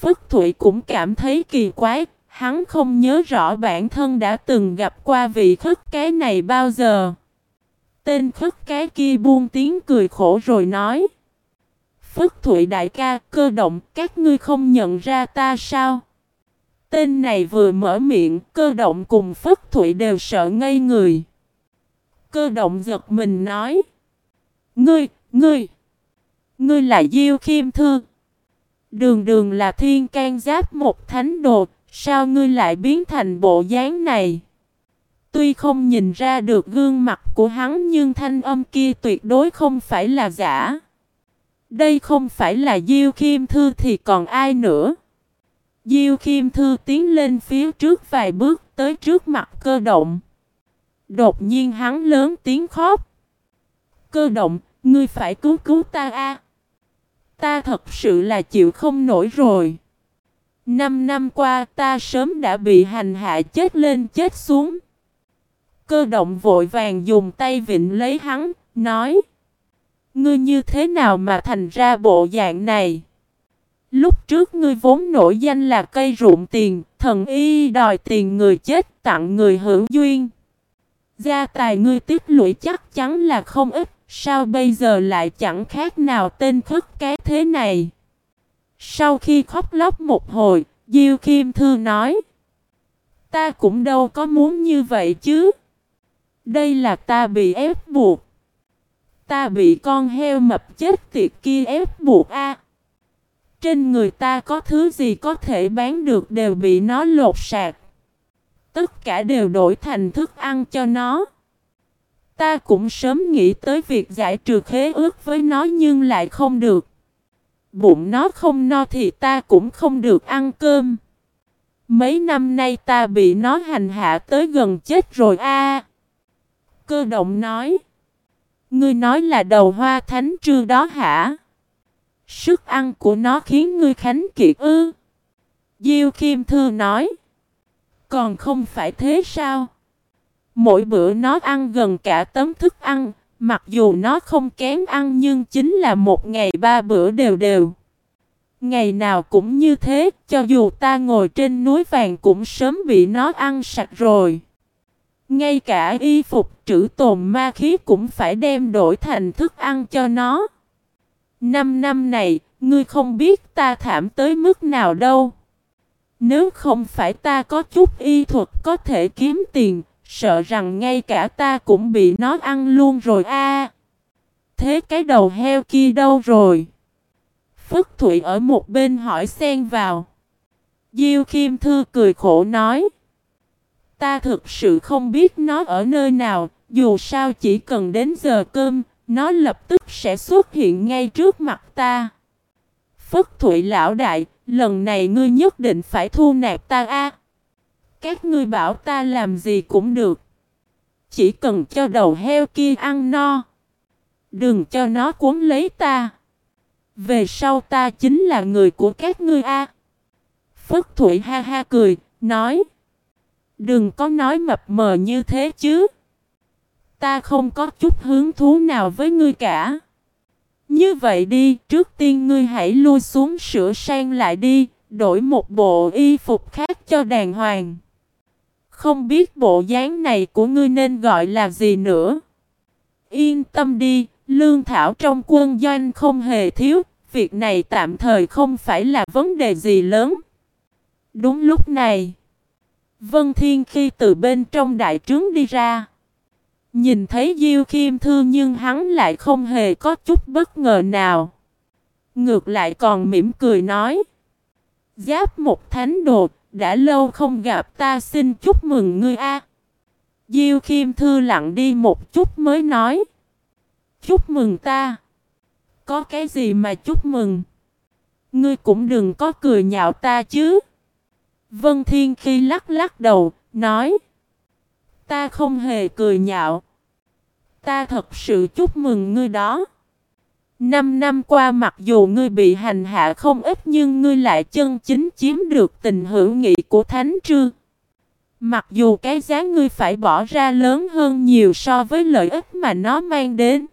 Phất Thụy cũng cảm thấy kỳ quái, hắn không nhớ rõ bản thân đã từng gặp qua vị khất cái này bao giờ. Tên khất cái kia buông tiếng cười khổ rồi nói. Phất Thụy đại ca, cơ động, các ngươi không nhận ra ta sao? Tên này vừa mở miệng, cơ động cùng Phất Thụy đều sợ ngây người. Cơ động giật mình nói. Ngươi, ngươi, ngươi là Diêu Khiêm Thư. Đường đường là thiên can giáp một thánh đồ, sao ngươi lại biến thành bộ dáng này? Tuy không nhìn ra được gương mặt của hắn nhưng thanh âm kia tuyệt đối không phải là giả. Đây không phải là Diêu Khiêm Thư thì còn ai nữa? Diêu Khiêm Thư tiến lên phía trước vài bước tới trước mặt cơ động. Đột nhiên hắn lớn tiếng khóc. Cơ động, ngươi phải cứu cứu ta a. Ta thật sự là chịu không nổi rồi. Năm năm qua ta sớm đã bị hành hạ chết lên chết xuống. Cơ động vội vàng dùng tay vịnh lấy hắn, nói. Ngươi như thế nào mà thành ra bộ dạng này? Lúc trước ngươi vốn nổi danh là cây ruộng tiền, thần y đòi tiền người chết tặng người hữu duyên. Gia tài ngươi tích lũy chắc chắn là không ít, sao bây giờ lại chẳng khác nào tên khất cái thế này? Sau khi khóc lóc một hồi, Diêu Kim Thư nói Ta cũng đâu có muốn như vậy chứ. Đây là ta bị ép buộc. Ta bị con heo mập chết tiệt kia ép buộc a. Trên người ta có thứ gì có thể bán được đều bị nó lột sạc. Tất cả đều đổi thành thức ăn cho nó. Ta cũng sớm nghĩ tới việc giải trừ khế ước với nó nhưng lại không được. Bụng nó không no thì ta cũng không được ăn cơm. Mấy năm nay ta bị nó hành hạ tới gần chết rồi a. Cơ động nói. Ngươi nói là đầu hoa thánh trư đó hả? Sức ăn của nó khiến ngươi khánh kiệt ư? Diêu Kim Thư nói. Còn không phải thế sao? Mỗi bữa nó ăn gần cả tấm thức ăn, mặc dù nó không kén ăn nhưng chính là một ngày ba bữa đều đều. Ngày nào cũng như thế, cho dù ta ngồi trên núi vàng cũng sớm bị nó ăn sạch rồi. Ngay cả y phục trữ tồn ma khí cũng phải đem đổi thành thức ăn cho nó. Năm năm này, ngươi không biết ta thảm tới mức nào đâu. Nếu không phải ta có chút y thuật có thể kiếm tiền, sợ rằng ngay cả ta cũng bị nó ăn luôn rồi a. thế cái đầu heo kia đâu rồi? Phất Thụy ở một bên hỏi xen vào. Diêu Kim Thư cười khổ nói. Ta thực sự không biết nó ở nơi nào, dù sao chỉ cần đến giờ cơm, nó lập tức sẽ xuất hiện ngay trước mặt ta. Phất Thụy lão đại, lần này ngươi nhất định phải thu nạp ta a. Các ngươi bảo ta làm gì cũng được. Chỉ cần cho đầu heo kia ăn no. Đừng cho nó cuốn lấy ta. Về sau ta chính là người của các ngươi a. Phất Thụy ha ha cười, nói. Đừng có nói mập mờ như thế chứ. Ta không có chút hứng thú nào với ngươi cả. Như vậy đi, trước tiên ngươi hãy lui xuống sửa sang lại đi, đổi một bộ y phục khác cho đàng hoàng. Không biết bộ dáng này của ngươi nên gọi là gì nữa. Yên tâm đi, lương thảo trong quân doanh không hề thiếu, việc này tạm thời không phải là vấn đề gì lớn. Đúng lúc này, Vân Thiên khi từ bên trong đại trướng đi ra, nhìn thấy Diêu Khiêm Thư nhưng hắn lại không hề có chút bất ngờ nào. Ngược lại còn mỉm cười nói, Giáp một thánh đột, đã lâu không gặp ta xin chúc mừng ngươi a. Diêu Khiêm Thư lặng đi một chút mới nói, Chúc mừng ta. Có cái gì mà chúc mừng? Ngươi cũng đừng có cười nhạo ta chứ. Vân Thiên khi lắc lắc đầu, nói. Ta không hề cười nhạo. Ta thật sự chúc mừng ngươi đó. Năm năm qua mặc dù ngươi bị hành hạ không ít nhưng ngươi lại chân chính chiếm được tình hữu nghị của Thánh Trư. Mặc dù cái giá ngươi phải bỏ ra lớn hơn nhiều so với lợi ích mà nó mang đến.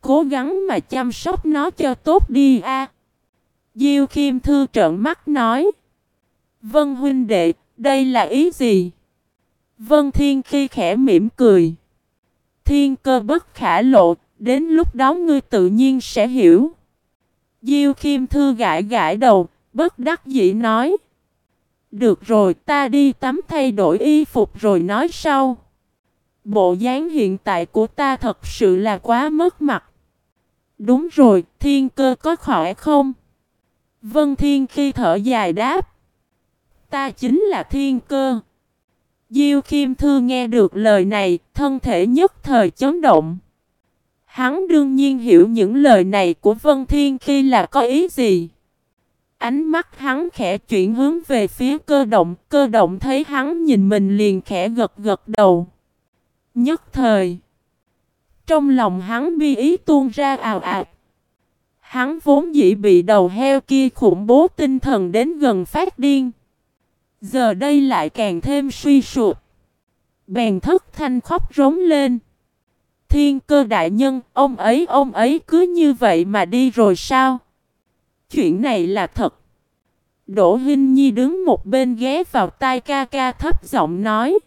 Cố gắng mà chăm sóc nó cho tốt đi a. Diêu Kim Thư trợn mắt nói. Vân huynh đệ, đây là ý gì? Vân Thiên khi khẽ mỉm cười. Thiên cơ bất khả lộ, đến lúc đó ngươi tự nhiên sẽ hiểu. Diêu Kim Thư gãi gãi đầu, bất đắc dĩ nói. Được rồi, ta đi tắm thay đổi y phục rồi nói sau. Bộ dáng hiện tại của ta thật sự là quá mất mặt. Đúng rồi, thiên cơ có khỏe không? Vân Thiên khi thở dài đáp. Ta chính là thiên cơ. Diêu Khiêm Thư nghe được lời này, thân thể nhất thời chấn động. Hắn đương nhiên hiểu những lời này của Vân Thiên khi là có ý gì. Ánh mắt hắn khẽ chuyển hướng về phía cơ động, cơ động thấy hắn nhìn mình liền khẽ gật gật đầu. Nhất thời, trong lòng hắn bi ý tuôn ra ào ạt. Hắn vốn dĩ bị đầu heo kia khủng bố tinh thần đến gần phát điên. Giờ đây lại càng thêm suy sụp. Bèn thức thanh khóc rống lên. Thiên cơ đại nhân, ông ấy ông ấy cứ như vậy mà đi rồi sao? Chuyện này là thật. Đỗ Hinh Nhi đứng một bên ghé vào tai ca ca thấp giọng nói.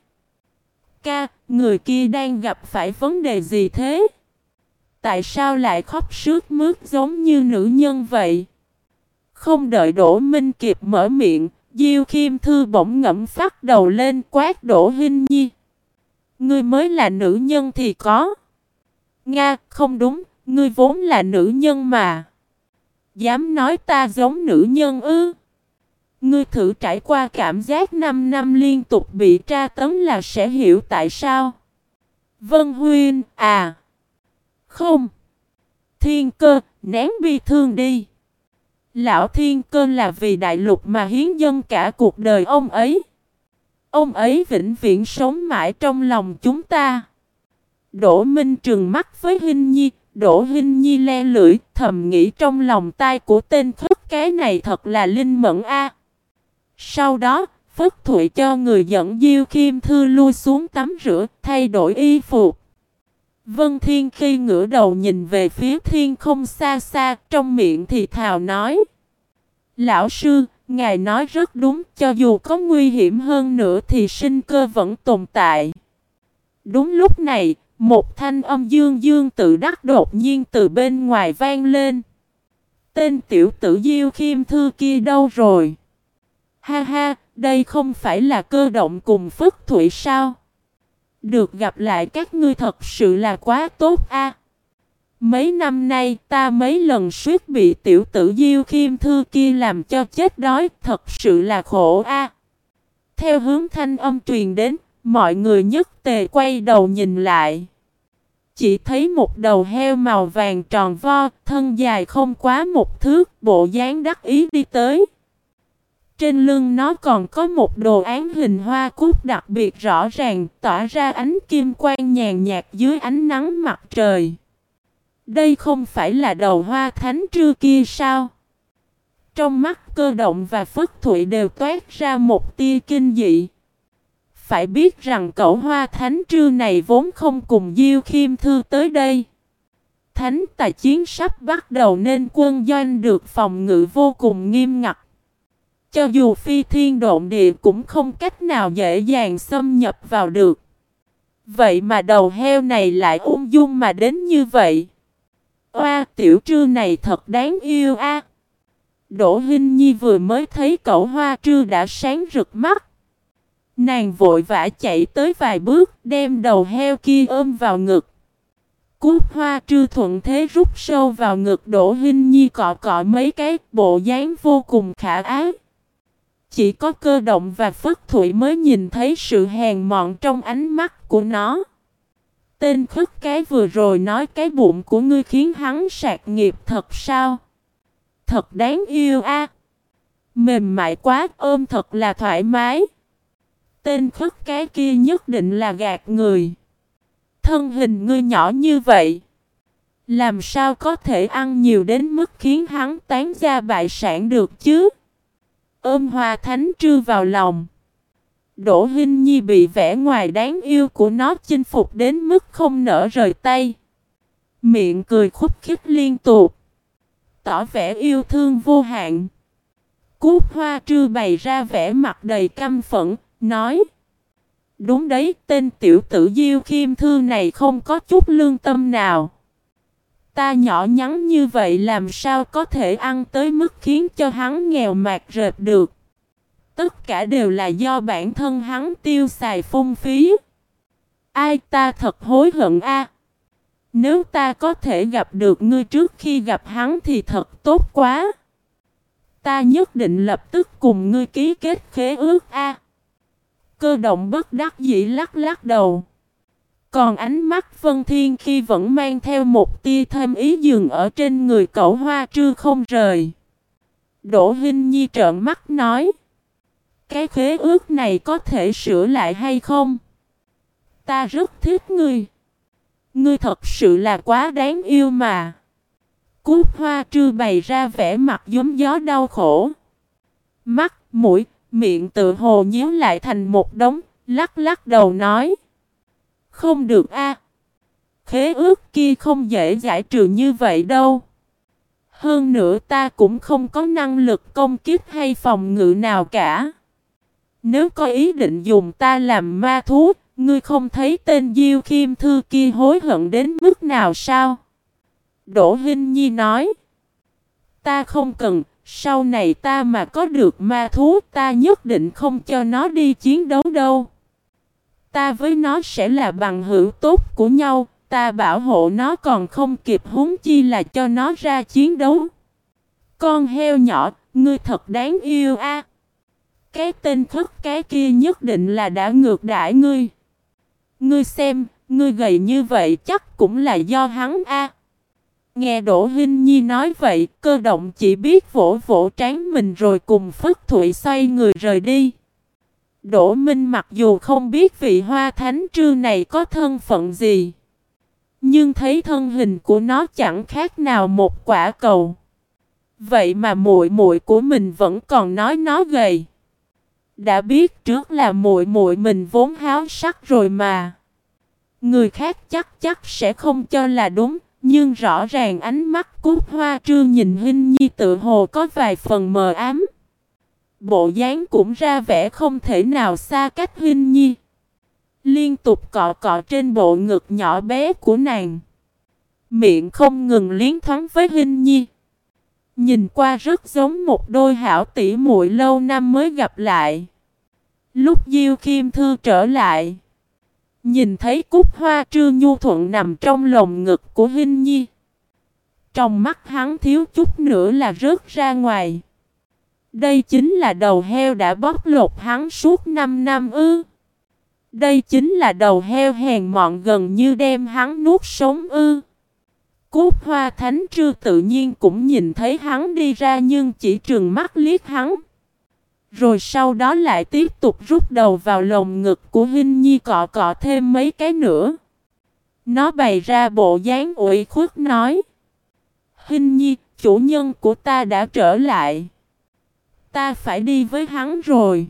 Ca, người kia đang gặp phải vấn đề gì thế? Tại sao lại khóc sướt mướt giống như nữ nhân vậy? Không đợi Đỗ Minh kịp mở miệng, Diêu Khiêm Thư bỗng ngẫm phát đầu lên quát Đỗ Hinh Nhi. Ngươi mới là nữ nhân thì có. Nga, không đúng, ngươi vốn là nữ nhân mà. Dám nói ta giống nữ nhân ư? Ngươi thử trải qua cảm giác 5 năm liên tục bị tra tấn là sẽ hiểu tại sao. Vân Huyên, à. Không. Thiên cơ, nén bi thương đi. Lão Thiên Cơ là vì đại lục mà hiến dân cả cuộc đời ông ấy. Ông ấy vĩnh viễn sống mãi trong lòng chúng ta. Đỗ Minh trừng mắt với Hinh Nhi, Đỗ Hinh Nhi le lưỡi, thầm nghĩ trong lòng tai của tên khất cái này thật là linh mẫn a. Sau đó, Phất Thụy cho người dẫn Diêu Khiêm Thư lui xuống tắm rửa, thay đổi y phục. Vân Thiên khi ngửa đầu nhìn về phía thiên không xa xa, trong miệng thì thào nói. Lão sư, ngài nói rất đúng, cho dù có nguy hiểm hơn nữa thì sinh cơ vẫn tồn tại. Đúng lúc này, một thanh âm dương dương tự đắc đột nhiên từ bên ngoài vang lên. Tên tiểu tử Diêu Khiêm Thư kia đâu rồi? Ha ha, đây không phải là cơ động cùng Phất Thủy sao? Được gặp lại các ngươi thật sự là quá tốt a. Mấy năm nay ta mấy lần suýt bị tiểu tử Diêu Khiêm Thư kia làm cho chết đói, thật sự là khổ a. Theo hướng thanh âm truyền đến, mọi người nhất tề quay đầu nhìn lại. Chỉ thấy một đầu heo màu vàng tròn vo, thân dài không quá một thước, bộ dáng đắc ý đi tới. Trên lưng nó còn có một đồ án hình hoa cúc đặc biệt rõ ràng, tỏa ra ánh kim quang nhàn nhạt dưới ánh nắng mặt trời. Đây không phải là đầu hoa thánh trưa kia sao? Trong mắt cơ động và phất thụy đều toát ra một tia kinh dị. Phải biết rằng cậu hoa thánh trư này vốn không cùng Diêu Khiêm Thư tới đây. Thánh tài chiến sắp bắt đầu nên quân doanh được phòng ngự vô cùng nghiêm ngặt. Cho dù phi thiên độn địa cũng không cách nào dễ dàng xâm nhập vào được. Vậy mà đầu heo này lại ung dung mà đến như vậy. Oa, tiểu trư này thật đáng yêu a. Đỗ Hinh Nhi vừa mới thấy cậu hoa trư đã sáng rực mắt. Nàng vội vã chạy tới vài bước, đem đầu heo kia ôm vào ngực. Cút hoa trư thuận thế rút sâu vào ngực Đỗ Hinh Nhi cọ cọ mấy cái, bộ dáng vô cùng khả ái. Chỉ có cơ động và phất thủy mới nhìn thấy sự hèn mọn trong ánh mắt của nó. Tên khất cái vừa rồi nói cái bụng của ngươi khiến hắn sạc nghiệp thật sao? Thật đáng yêu a. Mềm mại quá, ôm thật là thoải mái. Tên khất cái kia nhất định là gạt người. Thân hình ngươi nhỏ như vậy. Làm sao có thể ăn nhiều đến mức khiến hắn tán ra bại sản được chứ? Ôm hoa thánh trư vào lòng. Đỗ Hinh Nhi bị vẻ ngoài đáng yêu của nó chinh phục đến mức không nở rời tay. Miệng cười khúc khích liên tục. tỏ vẻ yêu thương vô hạn. Cúc hoa trư bày ra vẻ mặt đầy căm phẫn, nói Đúng đấy, tên tiểu tử Diêu Khiêm Thư này không có chút lương tâm nào. Ta nhỏ nhắn như vậy làm sao có thể ăn tới mức khiến cho hắn nghèo mạt rệt được. Tất cả đều là do bản thân hắn tiêu xài phung phí. Ai ta thật hối hận a. Nếu ta có thể gặp được ngươi trước khi gặp hắn thì thật tốt quá. Ta nhất định lập tức cùng ngươi ký kết khế ước a. Cơ động bất đắc dĩ lắc lắc đầu. Còn ánh mắt Vân Thiên khi vẫn mang theo một tia thêm ý dừng ở trên người cậu hoa trư không rời. Đỗ Hinh Nhi trợn mắt nói. Cái khế ước này có thể sửa lại hay không? Ta rất thích ngươi. Ngươi thật sự là quá đáng yêu mà. Cút hoa trư bày ra vẻ mặt giống gió đau khổ. Mắt, mũi, miệng tự hồ nhíu lại thành một đống, lắc lắc đầu nói. Không được a Khế ước kia không dễ giải trừ như vậy đâu. Hơn nữa ta cũng không có năng lực công kích hay phòng ngự nào cả. Nếu có ý định dùng ta làm ma thú, ngươi không thấy tên Diêu Khiêm Thư kia hối hận đến mức nào sao? Đỗ Hinh Nhi nói. Ta không cần, sau này ta mà có được ma thú ta nhất định không cho nó đi chiến đấu đâu. Ta với nó sẽ là bằng hữu tốt của nhau, ta bảo hộ nó còn không kịp huống chi là cho nó ra chiến đấu. Con heo nhỏ, ngươi thật đáng yêu a. Cái tên khất cái kia nhất định là đã ngược đãi ngươi. Ngươi xem, ngươi gầy như vậy chắc cũng là do hắn a. Nghe Đỗ Hinh Nhi nói vậy, cơ động chỉ biết vỗ vỗ trán mình rồi cùng Phất Thụy xoay người rời đi. Đỗ Minh mặc dù không biết vị hoa thánh trư này có thân phận gì, nhưng thấy thân hình của nó chẳng khác nào một quả cầu. Vậy mà muội muội của mình vẫn còn nói nó gầy. Đã biết trước là muội muội mình vốn háo sắc rồi mà. Người khác chắc chắc sẽ không cho là đúng, nhưng rõ ràng ánh mắt cút hoa trương nhìn Hinh Nhi tự hồ có vài phần mờ ám. Bộ dáng cũng ra vẻ không thể nào xa cách Hinh Nhi. Liên tục cọ cọ trên bộ ngực nhỏ bé của nàng. Miệng không ngừng liến thoáng với Hinh Nhi. Nhìn qua rất giống một đôi hảo tỷ muội lâu năm mới gặp lại. Lúc Diêu Kim Thư trở lại. Nhìn thấy cúc hoa trương nhu thuận nằm trong lồng ngực của Hinh Nhi. Trong mắt hắn thiếu chút nữa là rớt ra ngoài. Đây chính là đầu heo đã bóp lột hắn suốt 5 năm ư. Đây chính là đầu heo hèn mọn gần như đem hắn nuốt sống ư. Cúc hoa thánh trư tự nhiên cũng nhìn thấy hắn đi ra nhưng chỉ trừng mắt liếc hắn. Rồi sau đó lại tiếp tục rút đầu vào lồng ngực của Hinh Nhi cọ cọ thêm mấy cái nữa. Nó bày ra bộ dáng ủy khuất nói. Hinh Nhi, chủ nhân của ta đã trở lại. Ta phải đi với hắn rồi.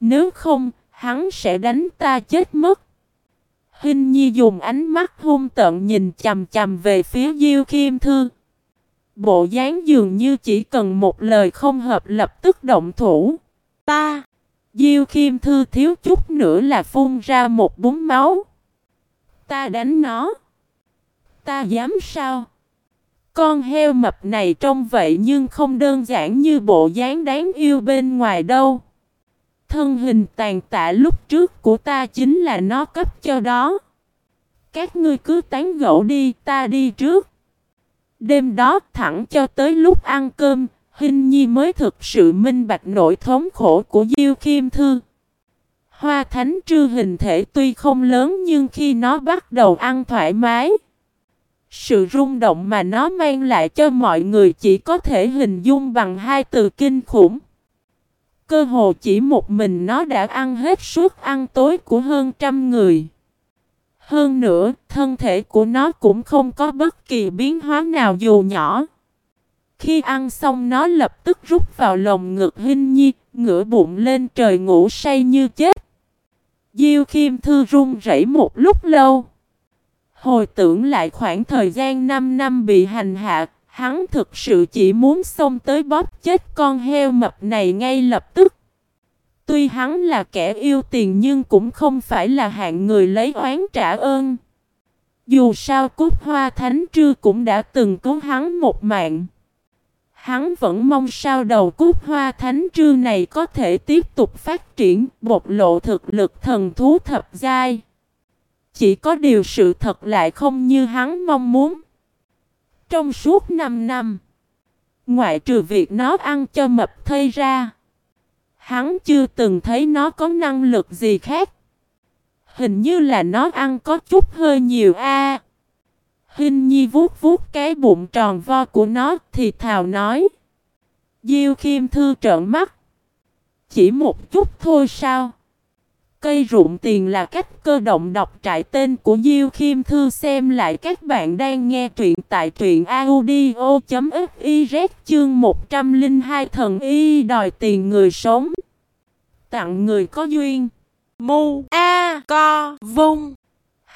Nếu không, hắn sẽ đánh ta chết mất. Hinh Nhi dùng ánh mắt hung tận nhìn chầm chầm về phía Diêu Kim Thư. Bộ dáng dường như chỉ cần một lời không hợp lập tức động thủ. Ta! Diêu Khiêm Thư thiếu chút nữa là phun ra một búng máu. Ta đánh nó. Ta dám sao? Con heo mập này trông vậy nhưng không đơn giản như bộ dáng đáng yêu bên ngoài đâu. Thân hình tàn tạ lúc trước của ta chính là nó cấp cho đó. Các ngươi cứ tán gẫu đi, ta đi trước. Đêm đó thẳng cho tới lúc ăn cơm, Hinh Nhi mới thực sự minh bạch nỗi thống khổ của Diêu Khiêm Thư. Hoa thánh trư hình thể tuy không lớn nhưng khi nó bắt đầu ăn thoải mái, sự rung động mà nó mang lại cho mọi người chỉ có thể hình dung bằng hai từ kinh khủng. Cơ hồ chỉ một mình nó đã ăn hết suốt ăn tối của hơn trăm người. Hơn nữa, thân thể của nó cũng không có bất kỳ biến hóa nào dù nhỏ. Khi ăn xong nó lập tức rút vào lồng ngực Hinh Nhi, ngửa bụng lên trời ngủ say như chết. Diêu Khiêm Thư run rẩy một lúc lâu. Hồi tưởng lại khoảng thời gian 5 năm bị hành hạ, Hắn thực sự chỉ muốn xông tới bóp chết con heo mập này ngay lập tức. Tuy hắn là kẻ yêu tiền nhưng cũng không phải là hạng người lấy oán trả ơn. Dù sao cúc hoa thánh trư cũng đã từng cứu hắn một mạng. Hắn vẫn mong sao đầu cúc hoa thánh trư này có thể tiếp tục phát triển, bộc lộ thực lực thần thú thập giai. Chỉ có điều sự thật lại không như hắn mong muốn. Trong suốt 5 năm, ngoại trừ việc nó ăn cho mập thây ra, hắn chưa từng thấy nó có năng lực gì khác. Hình như là nó ăn có chút hơi nhiều a. À, Hình nhi vuốt vuốt cái bụng tròn vo của nó thì thào nói. Diêu Khiêm Thư trợn mắt. Chỉ một chút thôi sao? Cây rụng tiền là cách cơ động đọc trại tên của Diêu Khiêm Thư xem lại các bạn đang nghe truyện tại truyện audio.fiz chương 102 thần y đòi tiền người sống. Tặng người có duyên. Mu A Co Vung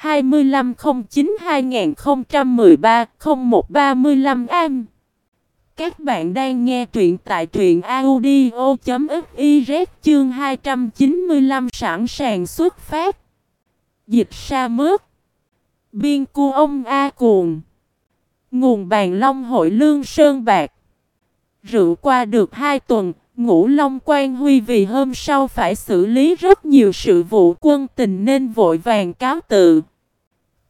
2509-2013-0135 Am các bạn đang nghe truyện tại truyện audio.fiz chương 295 sẵn sàng xuất phát. Dịch sa mướt Biên cu ông A cuồng. Nguồn bàn long hội lương sơn bạc. Rượu qua được 2 tuần, Ngũ Long Quan Huy vì hôm sau phải xử lý rất nhiều sự vụ quân tình nên vội vàng cáo tự.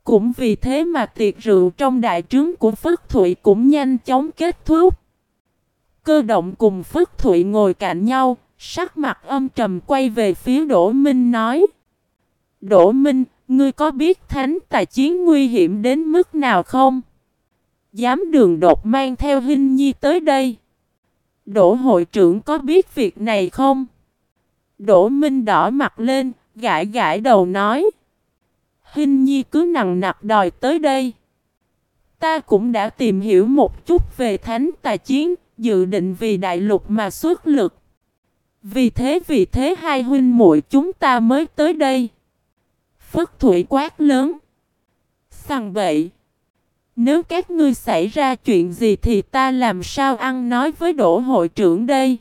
Cũng vì thế mà tiệc rượu trong đại trướng của Phất Thụy cũng nhanh chóng kết thúc. Cơ động cùng Phất Thụy ngồi cạnh nhau, sắc mặt âm trầm quay về phía Đỗ Minh nói. Đỗ Minh, ngươi có biết thánh tài chiến nguy hiểm đến mức nào không? Dám đường đột mang theo hinh nhi tới đây. Đỗ hội trưởng có biết việc này không? Đỗ Minh đỏ mặt lên, gãi gãi đầu nói. Hình nhi cứ nặng nặc đòi tới đây. Ta cũng đã tìm hiểu một chút về thánh tài chiến, dự định vì đại lục mà xuất lực. Vì thế vì thế hai huynh muội chúng ta mới tới đây. Phất Thủy quát lớn. Sằng bậy. Nếu các ngươi xảy ra chuyện gì thì ta làm sao ăn nói với đỗ hội trưởng đây?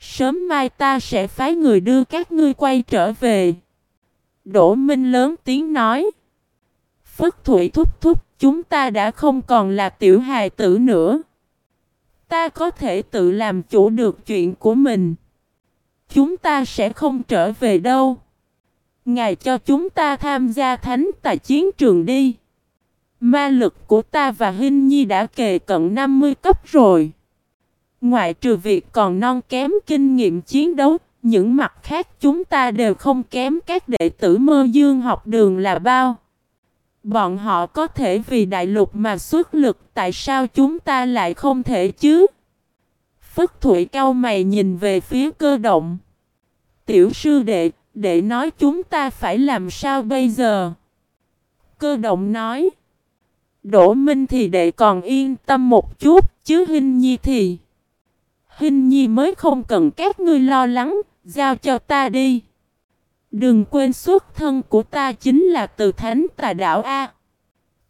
Sớm mai ta sẽ phái người đưa các ngươi quay trở về. Đỗ Minh lớn tiếng nói. Phất Thủy thúc thúc chúng ta đã không còn là tiểu hài tử nữa. Ta có thể tự làm chủ được chuyện của mình. Chúng ta sẽ không trở về đâu. Ngài cho chúng ta tham gia thánh tại chiến trường đi. Ma lực của ta và Hinh Nhi đã kề cận 50 cấp rồi. Ngoại trừ việc còn non kém kinh nghiệm chiến đấu, những mặt khác chúng ta đều không kém các đệ tử mơ dương học đường là bao. Bọn họ có thể vì đại lục mà xuất lực, tại sao chúng ta lại không thể chứ? Phất Thụy cao mày nhìn về phía cơ động. Tiểu sư đệ, đệ nói chúng ta phải làm sao bây giờ? Cơ động nói. Đỗ Minh thì đệ còn yên tâm một chút, chứ Hinh Nhi thì... Hình Nhi mới không cần các ngươi lo lắng, giao cho ta đi. Đừng quên xuất thân của ta chính là từ thánh tà đảo A.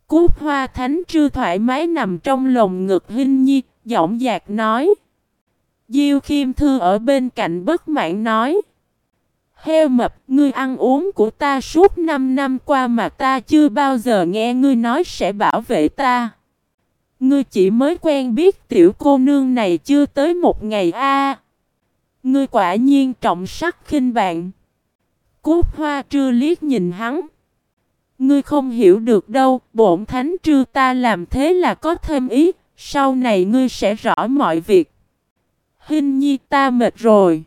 Cúp hoa thánh trư thoải mái nằm trong lồng ngực Hinh Nhi, giọng dạc nói. Diêu Khiêm Thư ở bên cạnh bất mãn nói. Heo mập, ngươi ăn uống của ta suốt 5 năm qua mà ta chưa bao giờ nghe ngươi nói sẽ bảo vệ ta. Ngươi chỉ mới quen biết tiểu cô nương này chưa tới một ngày a. ngươi quả nhiên trọng sắc khinh bạn. Cúc hoa trưa liếc nhìn hắn. Ngươi không hiểu được đâu, bổn thánh trưa ta làm thế là có thêm ý, sau này ngươi sẽ rõ mọi việc. Hình nhi ta mệt rồi.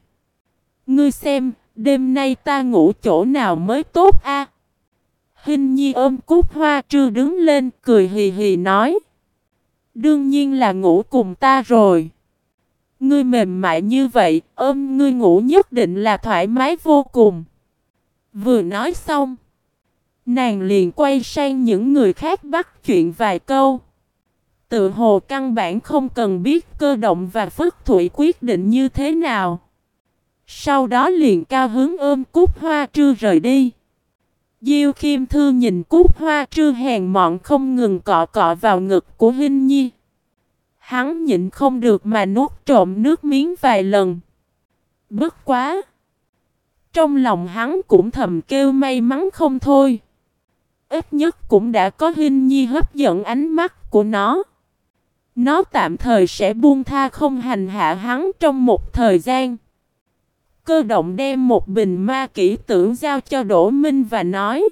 Ngươi xem, Đêm nay ta ngủ chỗ nào mới tốt a? À? Hình nhi ôm cúc hoa trưa đứng lên cười hì hì nói. Đương nhiên là ngủ cùng ta rồi. Ngươi mềm mại như vậy, ôm ngươi ngủ nhất định là thoải mái vô cùng. Vừa nói xong, nàng liền quay sang những người khác bắt chuyện vài câu. Tự hồ căn bản không cần biết cơ động và phất thủy quyết định như thế nào. Sau đó liền cao hướng ôm cúc hoa trư rời đi. Diêu Khiêm Thư nhìn cúc hoa trư hèn mọn không ngừng cọ cọ vào ngực của Hinh Nhi. Hắn nhịn không được mà nuốt trộm nước miếng vài lần. Bất quá! Trong lòng hắn cũng thầm kêu may mắn không thôi. Ít nhất cũng đã có Hinh nhi hấp dẫn ánh mắt của nó. Nó tạm thời sẽ buông tha không hành hạ hắn trong một thời gian. Cơ động đem một bình ma kỹ tử giao cho Đỗ Minh và nói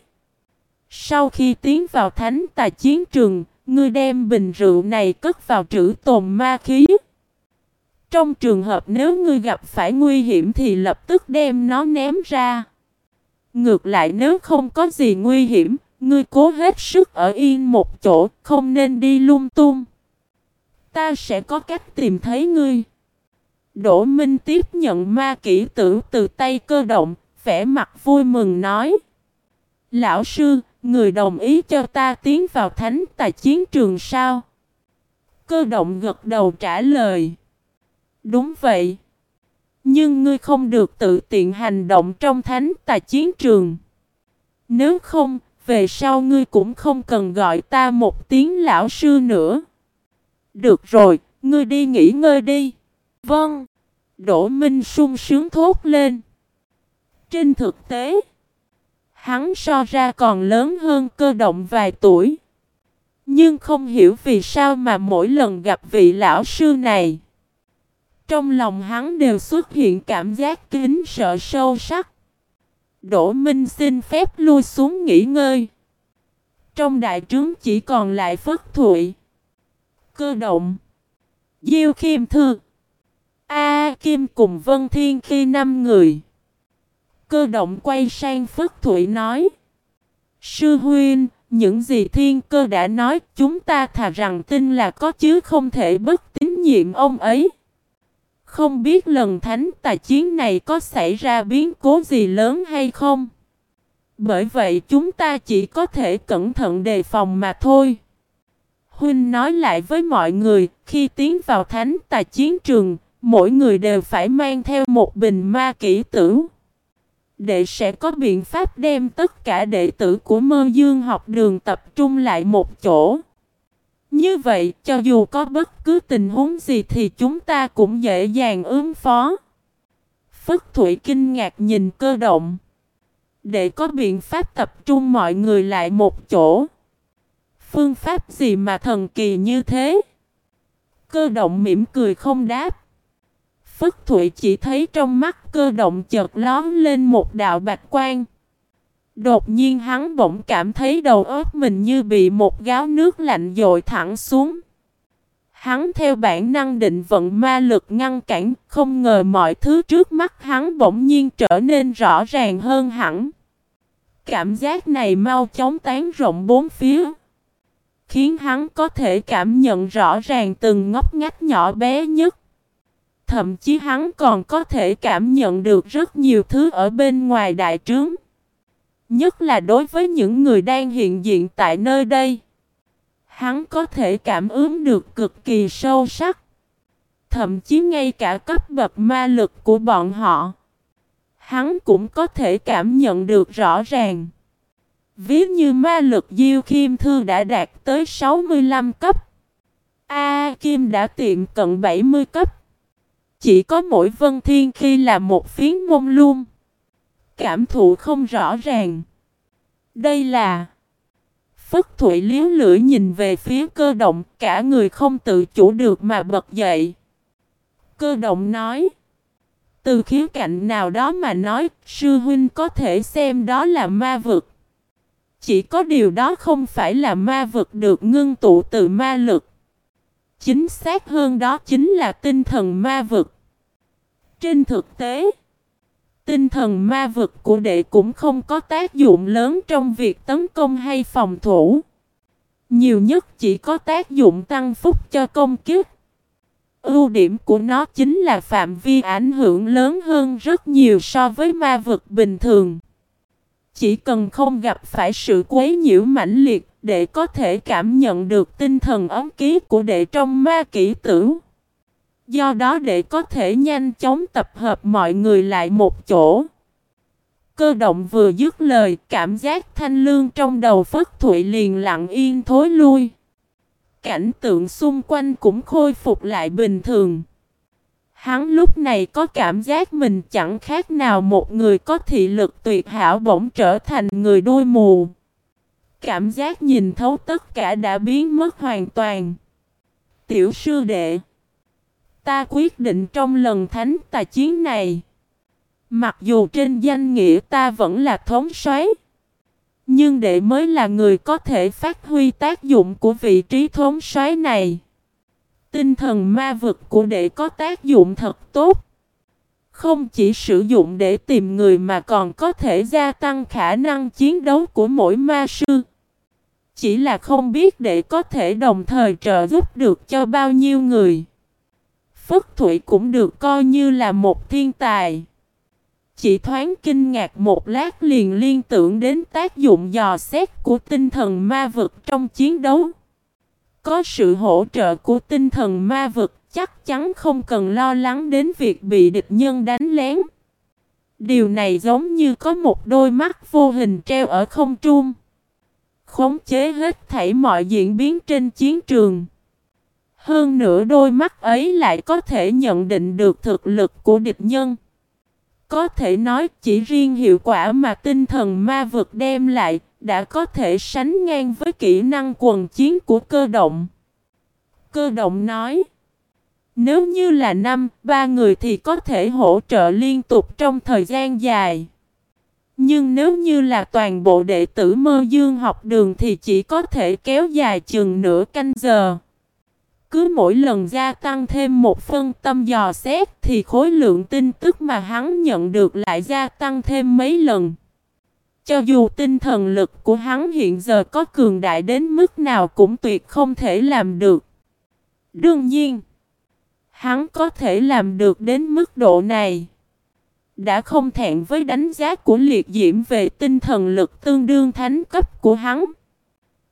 Sau khi tiến vào thánh tài chiến trường, ngươi đem bình rượu này cất vào trữ tồn ma khí. Trong trường hợp nếu ngươi gặp phải nguy hiểm thì lập tức đem nó ném ra. Ngược lại nếu không có gì nguy hiểm, ngươi cố hết sức ở yên một chỗ, không nên đi lung tung. Ta sẽ có cách tìm thấy ngươi. Đỗ Minh tiếp nhận ma kỹ tử từ tay cơ động, vẻ mặt vui mừng nói. Lão sư, người đồng ý cho ta tiến vào thánh tài chiến trường sao? Cơ động gật đầu trả lời. Đúng vậy. Nhưng ngươi không được tự tiện hành động trong thánh tài chiến trường. Nếu không, về sau ngươi cũng không cần gọi ta một tiếng lão sư nữa. Được rồi, ngươi đi nghỉ ngơi đi. Vâng. Đỗ Minh sung sướng thốt lên. Trên thực tế, hắn so ra còn lớn hơn cơ động vài tuổi. Nhưng không hiểu vì sao mà mỗi lần gặp vị lão sư này, trong lòng hắn đều xuất hiện cảm giác kính sợ sâu sắc. Đỗ Minh xin phép lui xuống nghỉ ngơi. Trong đại trướng chỉ còn lại Phất Thụy, Cơ Động, Diêu Khiêm Thư, A Kim cùng Vân Thiên khi năm người. Cơ động quay sang Phất Thụy nói. Sư huynh, những gì thiên cơ đã nói chúng ta thà rằng tin là có chứ không thể bất tín nhiệm ông ấy. Không biết lần thánh tài chiến này có xảy ra biến cố gì lớn hay không? Bởi vậy chúng ta chỉ có thể cẩn thận đề phòng mà thôi. Huynh nói lại với mọi người, khi tiến vào thánh tài chiến trường, mỗi người đều phải mang theo một bình ma kỹ tử. Đệ sẽ có biện pháp đem tất cả đệ tử của mơ dương học đường tập trung lại một chỗ. Như vậy, cho dù có bất cứ tình huống gì thì chúng ta cũng dễ dàng ứng phó. Phất Thụy kinh ngạc nhìn cơ động. Để có biện pháp tập trung mọi người lại một chỗ. Phương pháp gì mà thần kỳ như thế? Cơ động mỉm cười không đáp. Phất Thụy chỉ thấy trong mắt cơ động chợt lón lên một đạo bạch quang. Đột nhiên hắn bỗng cảm thấy đầu óc mình như bị một gáo nước lạnh dội thẳng xuống. Hắn theo bản năng định vận ma lực ngăn cản, không ngờ mọi thứ trước mắt hắn bỗng nhiên trở nên rõ ràng hơn hẳn. Cảm giác này mau chóng tán rộng bốn phía. Khiến hắn có thể cảm nhận rõ ràng từng ngóc ngách nhỏ bé nhất. Thậm chí hắn còn có thể cảm nhận được rất nhiều thứ ở bên ngoài đại trướng. Nhất là đối với những người đang hiện diện tại nơi đây. Hắn có thể cảm ứng được cực kỳ sâu sắc. Thậm chí ngay cả cấp bậc ma lực của bọn họ. Hắn cũng có thể cảm nhận được rõ ràng. Ví như ma lực Diêu Kim Thư đã đạt tới 65 cấp. A Kim đã tiệm cận 70 cấp. Chỉ có mỗi vân thiên khi là một phiến mông luôn. Cảm thụ không rõ ràng. Đây là... Phất Thụy liếu lưỡi nhìn về phía cơ động, cả người không tự chủ được mà bật dậy. Cơ động nói, từ khía cạnh nào đó mà nói, sư huynh có thể xem đó là ma vực. Chỉ có điều đó không phải là ma vực được ngưng tụ từ ma lực. Chính xác hơn đó chính là tinh thần ma vực. Trên thực tế, tinh thần ma vực của đệ cũng không có tác dụng lớn trong việc tấn công hay phòng thủ. Nhiều nhất chỉ có tác dụng tăng phúc cho công kiếp. Ưu điểm của nó chính là phạm vi ảnh hưởng lớn hơn rất nhiều so với ma vực bình thường. Chỉ cần không gặp phải sự quấy nhiễu mãnh liệt để có thể cảm nhận được tinh thần ấm ký của đệ trong ma kỹ tử. Do đó đệ có thể nhanh chóng tập hợp mọi người lại một chỗ. Cơ động vừa dứt lời, cảm giác thanh lương trong đầu Phất Thụy liền lặng yên thối lui. cảnh tượng xung quanh cũng khôi phục lại bình thường. Hắn lúc này có cảm giác mình chẳng khác nào một người có thị lực tuyệt hảo bỗng trở thành người đôi mù. Cảm giác nhìn thấu tất cả đã biến mất hoàn toàn. Tiểu sư đệ, Ta quyết định trong lần thánh tà chiến này. Mặc dù trên danh nghĩa ta vẫn là thống soái, Nhưng đệ mới là người có thể phát huy tác dụng của vị trí thống soái này. Tinh thần ma vực của đệ có tác dụng thật tốt. Không chỉ sử dụng để tìm người mà còn có thể gia tăng khả năng chiến đấu của mỗi ma sư. Chỉ là không biết để có thể đồng thời trợ giúp được cho bao nhiêu người. Phất Thụy cũng được coi như là một thiên tài. Chỉ thoáng kinh ngạc một lát liền liên tưởng đến tác dụng dò xét của tinh thần ma vực trong chiến đấu. Có sự hỗ trợ của tinh thần ma vực chắc chắn không cần lo lắng đến việc bị địch nhân đánh lén. Điều này giống như có một đôi mắt vô hình treo ở không trung. Khống chế hết thảy mọi diễn biến trên chiến trường. Hơn nữa đôi mắt ấy lại có thể nhận định được thực lực của địch nhân. Có thể nói chỉ riêng hiệu quả mà tinh thần ma vực đem lại đã có thể sánh ngang với kỹ năng quần chiến của cơ động. Cơ động nói nếu như là năm, ba người thì có thể hỗ trợ liên tục trong thời gian dài. Nhưng nếu như là toàn bộ đệ tử mơ dương học đường thì chỉ có thể kéo dài chừng nửa canh giờ. Cứ mỗi lần gia tăng thêm một phân tâm dò xét thì khối lượng tin tức mà hắn nhận được lại gia tăng thêm mấy lần. Cho dù tinh thần lực của hắn hiện giờ có cường đại đến mức nào cũng tuyệt không thể làm được. Đương nhiên, hắn có thể làm được đến mức độ này. Đã không thẹn với đánh giá của liệt diễm về tinh thần lực tương đương thánh cấp của hắn.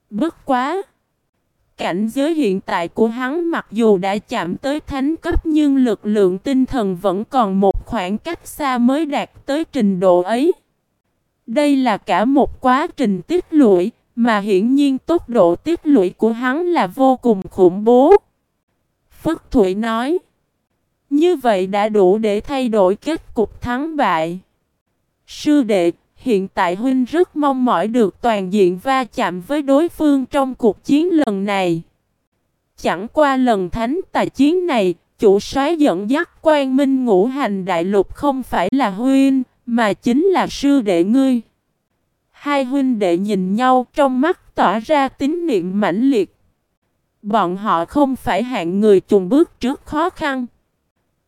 Bất quá! Cảnh giới hiện tại của hắn mặc dù đã chạm tới thánh cấp nhưng lực lượng tinh thần vẫn còn một khoảng cách xa mới đạt tới trình độ ấy. Đây là cả một quá trình tiết lũy, mà hiển nhiên tốc độ tiết lũy của hắn là vô cùng khủng bố. Phất Thụy nói, như vậy đã đủ để thay đổi kết cục thắng bại. Sư đệ, Hiện tại huynh rất mong mỏi được toàn diện va chạm với đối phương trong cuộc chiến lần này. Chẳng qua lần thánh tài chiến này, chủ soái dẫn dắt quan minh ngũ hành đại lục không phải là huynh, mà chính là sư đệ ngươi. Hai huynh đệ nhìn nhau trong mắt tỏa ra tín niệm mãnh liệt. Bọn họ không phải hạng người chùn bước trước khó khăn.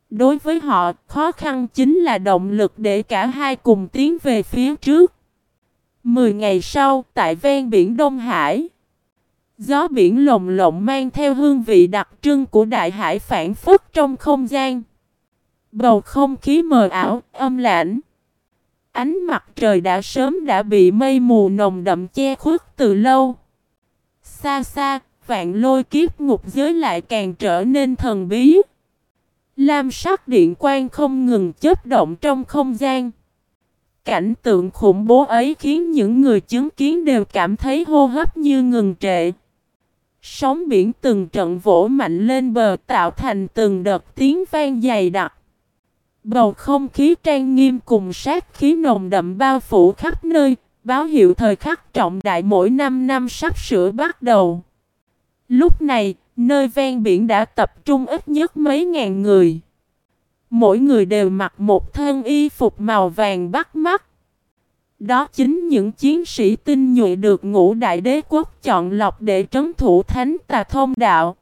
Đối với họ, khó khăn chính là động lực để cả hai cùng tiến về phía trước. Mười ngày sau, tại ven biển Đông Hải, gió biển lồng lộng mang theo hương vị đặc trưng của đại hải phản phất trong không gian. Bầu không khí mờ ảo, âm lãnh. Ánh mặt trời đã sớm đã bị mây mù nồng đậm che khuất từ lâu. Xa xa, vạn lôi kiếp ngục giới lại càng trở nên thần bí. Lam sắc điện quang không ngừng chớp động trong không gian. Cảnh tượng khủng bố ấy khiến những người chứng kiến đều cảm thấy hô hấp như ngừng trệ. Sóng biển từng trận vỗ mạnh lên bờ tạo thành từng đợt tiếng vang dày đặc. Bầu không khí trang nghiêm cùng sát khí nồng đậm bao phủ khắp nơi, báo hiệu thời khắc trọng đại mỗi năm năm sắp sửa bắt đầu. Lúc này, Nơi ven biển đã tập trung ít nhất mấy ngàn người. Mỗi người đều mặc một thân y phục màu vàng bắt mắt. Đó chính những chiến sĩ tinh nhuệ được ngũ đại đế quốc chọn lọc để trấn thủ thánh tà thông đạo.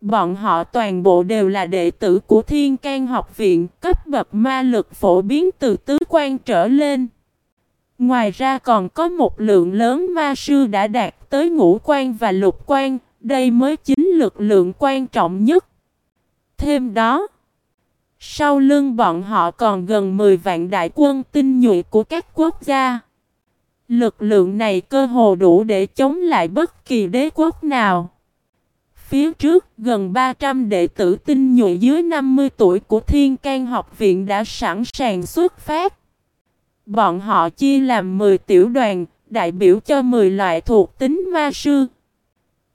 Bọn họ toàn bộ đều là đệ tử của Thiên can học viện cấp bậc ma lực phổ biến từ tứ quan trở lên. Ngoài ra còn có một lượng lớn ma sư đã đạt tới ngũ quan và lục quan, đây mới chính lực lượng quan trọng nhất. Thêm đó, sau lưng bọn họ còn gần 10 vạn đại quân tinh nhuệ của các quốc gia. Lực lượng này cơ hồ đủ để chống lại bất kỳ đế quốc nào. Phía trước, gần 300 đệ tử tinh nhuệ dưới 50 tuổi của Thiên can học viện đã sẵn sàng xuất phát. Bọn họ chia làm 10 tiểu đoàn, đại biểu cho 10 loại thuộc tính ma sư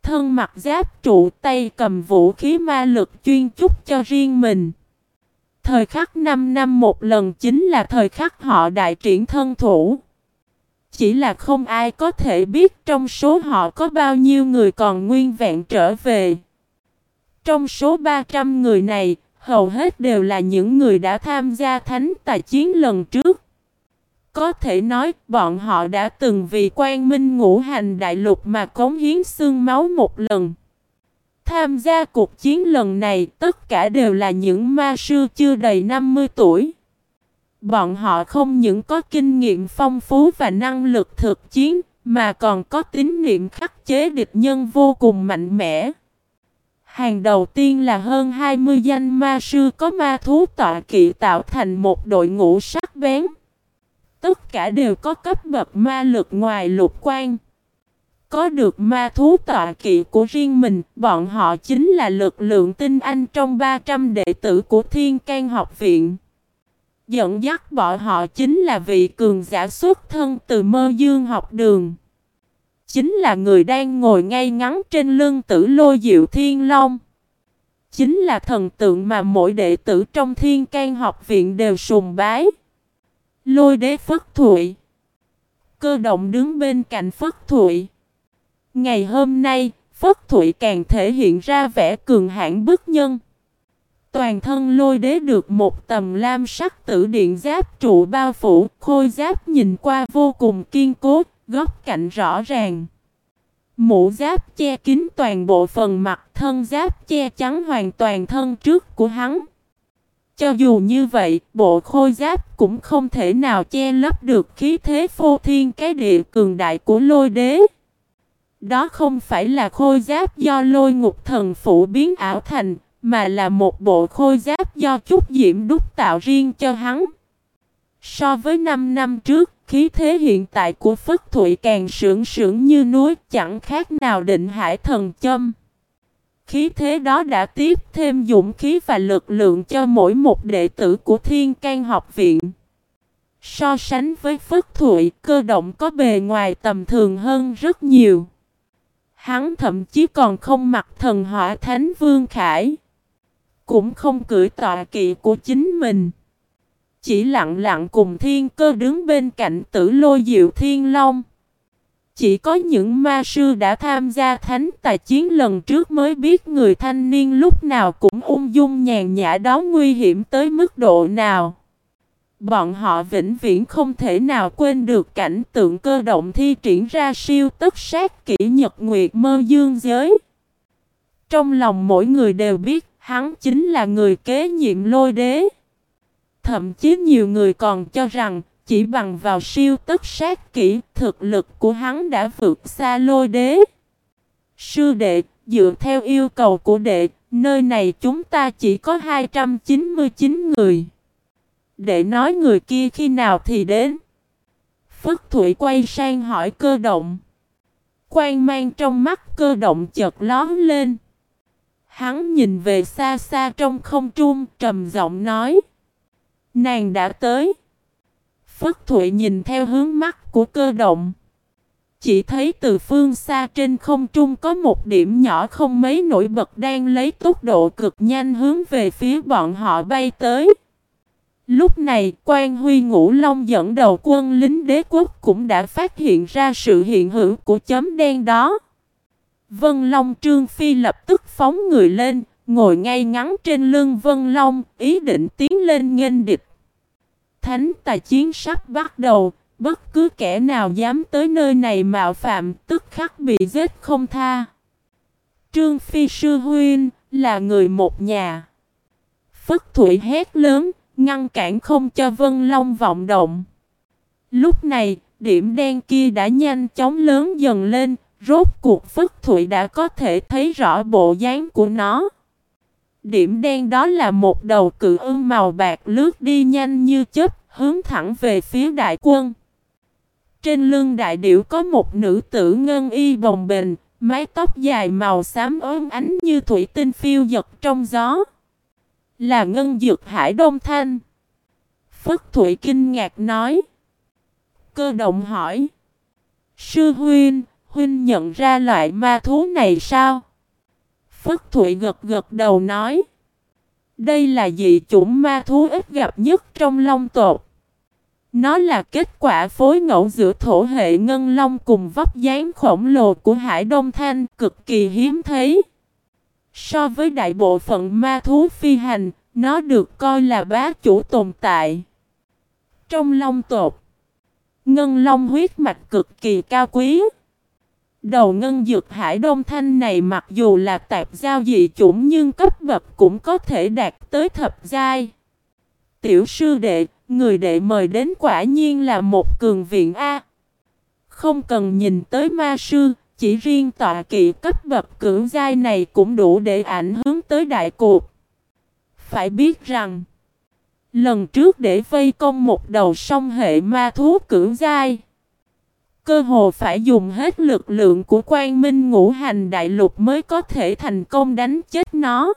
thân mặc giáp trụ tay cầm vũ khí ma lực chuyên chúc cho riêng mình. Thời khắc 5 năm một lần chính là thời khắc họ đại triển thân thủ. Chỉ là không ai có thể biết trong số họ có bao nhiêu người còn nguyên vẹn trở về. Trong số 300 người này, hầu hết đều là những người đã tham gia thánh tài chiến lần trước. Có thể nói bọn họ đã từng vì quan minh ngũ hành đại lục mà cống hiến xương máu một lần. Tham gia cuộc chiến lần này tất cả đều là những ma sư chưa đầy 50 tuổi. Bọn họ không những có kinh nghiệm phong phú và năng lực thực chiến, mà còn có tín niệm khắc chế địch nhân vô cùng mạnh mẽ. Hàng đầu tiên là hơn 20 danh ma sư có ma thú tọa kỵ tạo thành một đội ngũ sắc bén. Tất cả đều có cấp bậc ma lực ngoài lục quan. Có được ma thú tọa kỵ của riêng mình, bọn họ chính là lực lượng tinh anh trong 300 đệ tử của Thiên can học viện. Dẫn dắt bọn họ chính là vị cường giả xuất thân từ mơ dương học đường. Chính là người đang ngồi ngay ngắn trên lưng tử lôi diệu thiên long. Chính là thần tượng mà mỗi đệ tử trong thiên can học viện đều sùng bái. Lôi đế Phất Thụy. Cơ động đứng bên cạnh Phất Thụy. Ngày hôm nay, Phất Thụy càng thể hiện ra vẻ cường hãn bức nhân. Toàn thân lôi đế được một tầm lam sắc tử điện giáp trụ bao phủ, khôi giáp nhìn qua vô cùng kiên cố, góc cạnh rõ ràng. Mũ giáp che kín toàn bộ phần mặt thân giáp che chắn hoàn toàn thân trước của hắn. Cho dù như vậy, bộ khôi giáp cũng không thể nào che lấp được khí thế phô thiên cái địa cường đại của lôi đế. Đó không phải là khôi giáp do lôi ngục thần phủ biến ảo thành, mà là một bộ khôi giáp do chút diễm đúc tạo riêng cho hắn. So với 5 năm trước, khí thế hiện tại của Phất Thụy càng sưởng sưởng như núi chẳng khác nào định hải thần châm. Khí thế đó đã tiếp thêm dũng khí và lực lượng cho mỗi một đệ tử của Thiên can học viện. So sánh với Phất Thụy, cơ động có bề ngoài tầm thường hơn rất nhiều. Hắn thậm chí còn không mặc thần hỏa thánh vương khải. Cũng không cưỡi tọa kỵ của chính mình. Chỉ lặng lặng cùng thiên cơ đứng bên cạnh tử lôi diệu thiên long. Chỉ có những ma sư đã tham gia thánh tài chiến lần trước mới biết người thanh niên lúc nào cũng ung dung nhàn nhã đó nguy hiểm tới mức độ nào. Bọn họ vĩnh viễn không thể nào quên được cảnh tượng cơ động thi triển ra siêu tất sát kỹ nhật nguyệt mơ dương giới. Trong lòng mỗi người đều biết, hắn chính là người kế nhiệm lôi đế. Thậm chí nhiều người còn cho rằng chỉ bằng vào siêu tất sát kỹ, thực lực của hắn đã vượt xa lôi đế. Sư đệ, dựa theo yêu cầu của đệ, nơi này chúng ta chỉ có 299 người. Đệ nói người kia khi nào thì đến. Phất Thụy quay sang hỏi cơ động. Quang mang trong mắt cơ động chợt lón lên. Hắn nhìn về xa xa trong không trung trầm giọng nói. Nàng đã tới. Phất Thụy nhìn theo hướng mắt của cơ động. Chỉ thấy từ phương xa trên không trung có một điểm nhỏ không mấy nổi bật đang lấy tốc độ cực nhanh hướng về phía bọn họ bay tới. Lúc này, quan huy ngũ long dẫn đầu quân lính đế quốc cũng đã phát hiện ra sự hiện hữu của chấm đen đó. Vân Long Trương Phi lập tức phóng người lên, ngồi ngay ngắn trên lưng Vân Long, ý định tiến lên nghênh địch thánh tài chiến sắp bắt đầu, bất cứ kẻ nào dám tới nơi này mạo phạm tức khắc bị giết không tha. Trương Phi Sư huyên là người một nhà. Phất Thụy hét lớn, ngăn cản không cho Vân Long vọng động. Lúc này, điểm đen kia đã nhanh chóng lớn dần lên, rốt cuộc Phất Thụy đã có thể thấy rõ bộ dáng của nó. Điểm đen đó là một đầu cự ưng màu bạc lướt đi nhanh như chớp, hướng thẳng về phía đại quân. Trên lưng đại điểu có một nữ tử ngân y bồng bềnh, mái tóc dài màu xám ốm ánh như thủy tinh phiêu giật trong gió. Là ngân dược hải đông thanh. Phất Thụy kinh ngạc nói. Cơ động hỏi. Sư huynh, huynh nhận ra loại ma thú này sao? Phất Thụy gật gật đầu nói. Đây là dị chủng ma thú ít gặp nhất trong long tộc. Nó là kết quả phối ngẫu giữa thổ hệ ngân long cùng vóc dáng khổng lồ của Hải Đông Thanh cực kỳ hiếm thấy. So với đại bộ phận ma thú phi hành, nó được coi là bá chủ tồn tại. Trong long tộc, ngân long huyết mạch cực kỳ cao quý. Đầu ngân dược hải đông thanh này mặc dù là tạp giao dị chủng nhưng cấp bậc cũng có thể đạt tới thập giai. Tiểu sư đệ, người đệ mời đến quả nhiên là một cường viện A. Không cần nhìn tới ma sư, chỉ riêng tọa kỵ cấp bậc cưỡng giai này cũng đủ để ảnh hưởng tới đại cuộc. Phải biết rằng, lần trước để vây công một đầu sông hệ ma thú cưỡng giai, cơ hồ phải dùng hết lực lượng của quan minh ngũ hành đại lục mới có thể thành công đánh chết nó.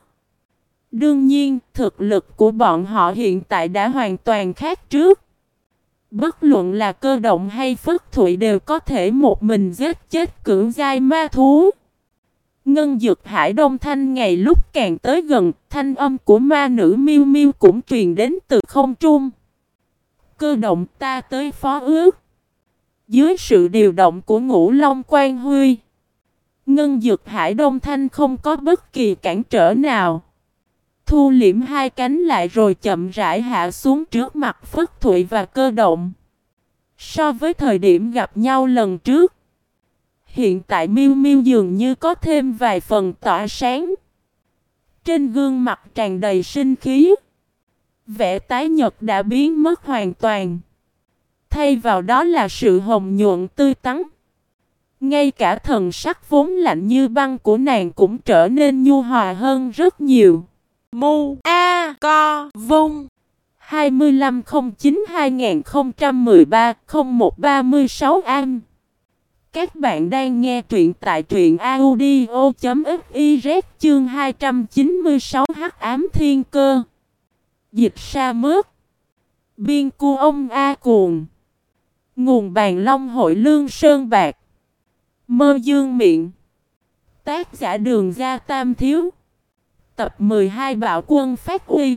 Đương nhiên, thực lực của bọn họ hiện tại đã hoàn toàn khác trước. Bất luận là cơ động hay phất thụy đều có thể một mình giết chết cưỡng giai ma thú. Ngân dực hải đông thanh ngày lúc càng tới gần, thanh âm của ma nữ miêu miêu cũng truyền đến từ không trung. Cơ động ta tới phó ước. Dưới sự điều động của ngũ long quan huy, Ngân dược hải đông thanh không có bất kỳ cản trở nào. Thu liễm hai cánh lại rồi chậm rãi hạ xuống trước mặt Phất Thụy và cơ động. So với thời điểm gặp nhau lần trước, hiện tại Miêu Miêu dường như có thêm vài phần tỏa sáng. Trên gương mặt tràn đầy sinh khí, vẻ tái nhật đã biến mất hoàn toàn. Thay vào đó là sự hồng nhuận tươi tắn. Ngay cả thần sắc vốn lạnh như băng của nàng cũng trở nên nhu hòa hơn rất nhiều. Mu A Co Vung. 2509-2013-0136 An. Các bạn đang nghe truyện tại truyện audio.fiz chương 296 Hắc ám thiên cơ. Dịch sa mướt Biên cu ông A cuồng. Nguồn bàn long hội lương sơn bạc. Mơ dương miệng. Tác giả đường ra tam thiếu. Tập 12 Bạo quân phát uy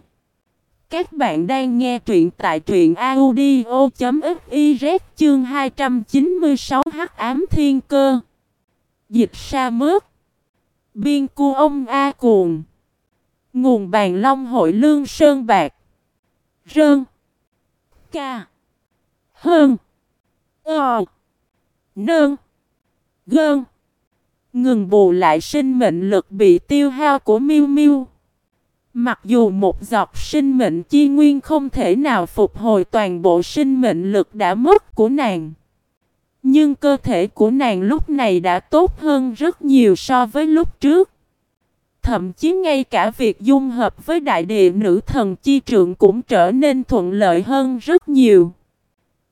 Các bạn đang nghe truyện tại truyện audio.fiz chương 296 Hắc ám thiên cơ. Dịch sa mướt Biên cu ông A cuồng. Nguồn bàn long hội lương sơn bạc. Rơn. Ca. Hơn. Ờ Nương. Gơn Ngừng bù lại sinh mệnh lực bị tiêu hao của Miu Miu. Mặc dù một giọt sinh mệnh chi nguyên không thể nào phục hồi toàn bộ sinh mệnh lực đã mất của nàng. Nhưng cơ thể của nàng lúc này đã tốt hơn rất nhiều so với lúc trước. Thậm chí ngay cả việc dung hợp với đại địa nữ thần chi trượng cũng trở nên thuận lợi hơn rất nhiều.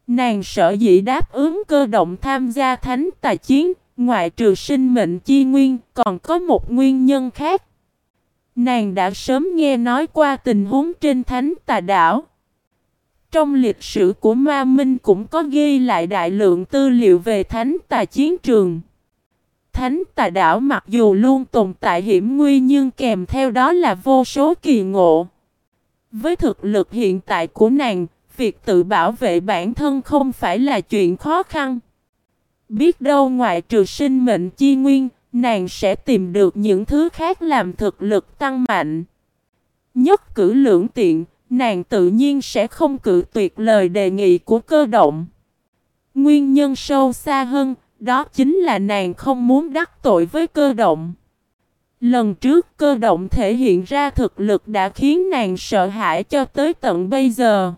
Nàng sợ dĩ đáp ứng cơ động tham gia thánh tài chiến, Ngoại trừ sinh mệnh chi nguyên, còn có một nguyên nhân khác. Nàng đã sớm nghe nói qua tình huống trên thánh tà đảo. Trong lịch sử của Ma Minh cũng có ghi lại đại lượng tư liệu về thánh tà chiến trường. Thánh tà đảo mặc dù luôn tồn tại hiểm nguy nhưng kèm theo đó là vô số kỳ ngộ. Với thực lực hiện tại của nàng, việc tự bảo vệ bản thân không phải là chuyện khó khăn. Biết đâu ngoại trừ sinh mệnh chi nguyên, nàng sẽ tìm được những thứ khác làm thực lực tăng mạnh. Nhất cử lưỡng tiện, nàng tự nhiên sẽ không cự tuyệt lời đề nghị của cơ động. Nguyên nhân sâu xa hơn, đó chính là nàng không muốn đắc tội với cơ động. Lần trước cơ động thể hiện ra thực lực đã khiến nàng sợ hãi cho tới tận bây giờ.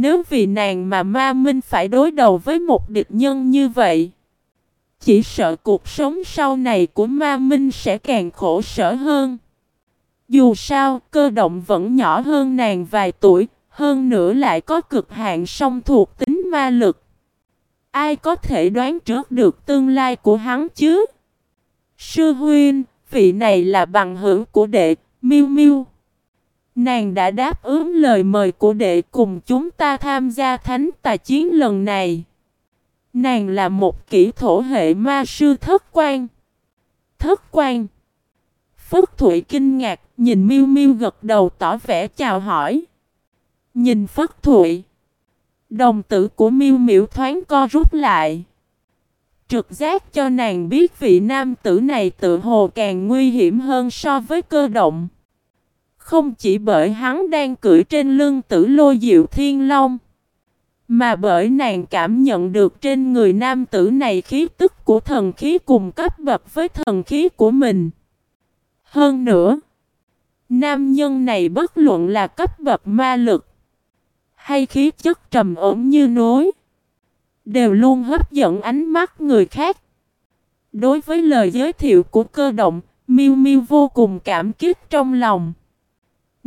Nếu vì nàng mà ma minh phải đối đầu với một địch nhân như vậy Chỉ sợ cuộc sống sau này của ma minh sẽ càng khổ sở hơn. Dù sao cơ động vẫn nhỏ hơn nàng vài tuổi Hơn nữa lại có cực hạn song thuộc tính ma lực. Ai có thể đoán trước được tương lai của hắn chứ? Sư huynh, vị này là bằng hữu của đệ, miu miu. Nàng đã đáp ứng lời mời của đệ cùng chúng ta tham gia thánh tài chiến lần này. Nàng là một kỹ thổ hệ ma sư thất quan. Thất quan. Phất Thụy kinh ngạc, nhìn Miêu Miêu gật đầu tỏ vẻ chào hỏi. Nhìn Phất Thụy. Đồng tử của Miêu Miễu thoáng co rút lại. Trực giác cho nàng biết vị nam tử này tự hồ càng nguy hiểm hơn so với cơ động. Không chỉ bởi hắn đang cưỡi trên lưng tử lôi diệu thiên long. Mà bởi nàng cảm nhận được trên người nam tử này khí tức của thần khí cùng cấp bậc với thần khí của mình. Hơn nữa, nam nhân này bất luận là cấp bậc ma lực hay khí chất trầm ổn như núi, đều luôn hấp dẫn ánh mắt người khác. Đối với lời giới thiệu của cơ động, Miu Miu vô cùng cảm kích trong lòng.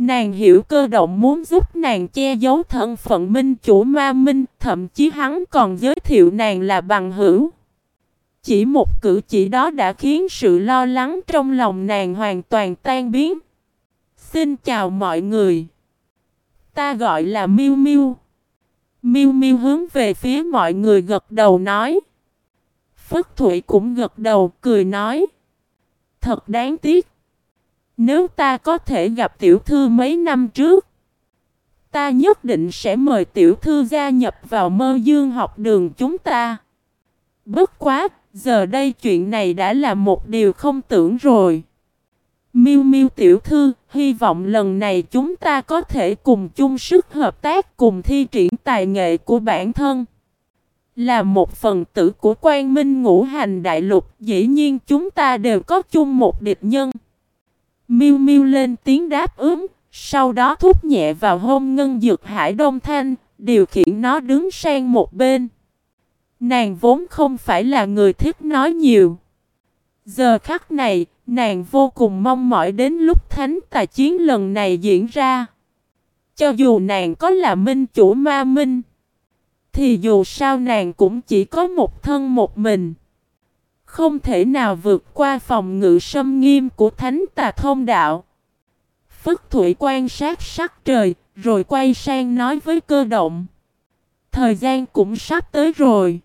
Nàng hiểu cơ động muốn giúp nàng che giấu thân phận minh chủ ma minh, thậm chí hắn còn giới thiệu nàng là bằng hữu. Chỉ một cử chỉ đó đã khiến sự lo lắng trong lòng nàng hoàn toàn tan biến. Xin chào mọi người. Ta gọi là Miu Miu. Miu Miu hướng về phía mọi người gật đầu nói. Phất Thụy cũng gật đầu cười nói. Thật đáng tiếc. Nếu ta có thể gặp tiểu thư mấy năm trước, ta nhất định sẽ mời tiểu thư gia nhập vào mơ dương học đường chúng ta. Bất quá, giờ đây chuyện này đã là một điều không tưởng rồi. Miu Miu tiểu thư, hy vọng lần này chúng ta có thể cùng chung sức hợp tác cùng thi triển tài nghệ của bản thân. Là một phần tử của quan minh ngũ hành đại lục, dĩ nhiên chúng ta đều có chung một địch nhân. Miu Miu lên tiếng đáp ứng, sau đó thúc nhẹ vào hôn ngân dược hải đông thanh, điều khiển nó đứng sang một bên. Nàng vốn không phải là người thích nói nhiều. Giờ khắc này, nàng vô cùng mong mỏi đến lúc thánh tài chiến lần này diễn ra. Cho dù nàng có là minh chủ ma minh, thì dù sao nàng cũng chỉ có một thân một mình. Không thể nào vượt qua phòng ngự sâm nghiêm của thánh tà thông đạo. Phất Thủy quan sát sắc trời, rồi quay sang nói với cơ động. Thời gian cũng sắp tới rồi.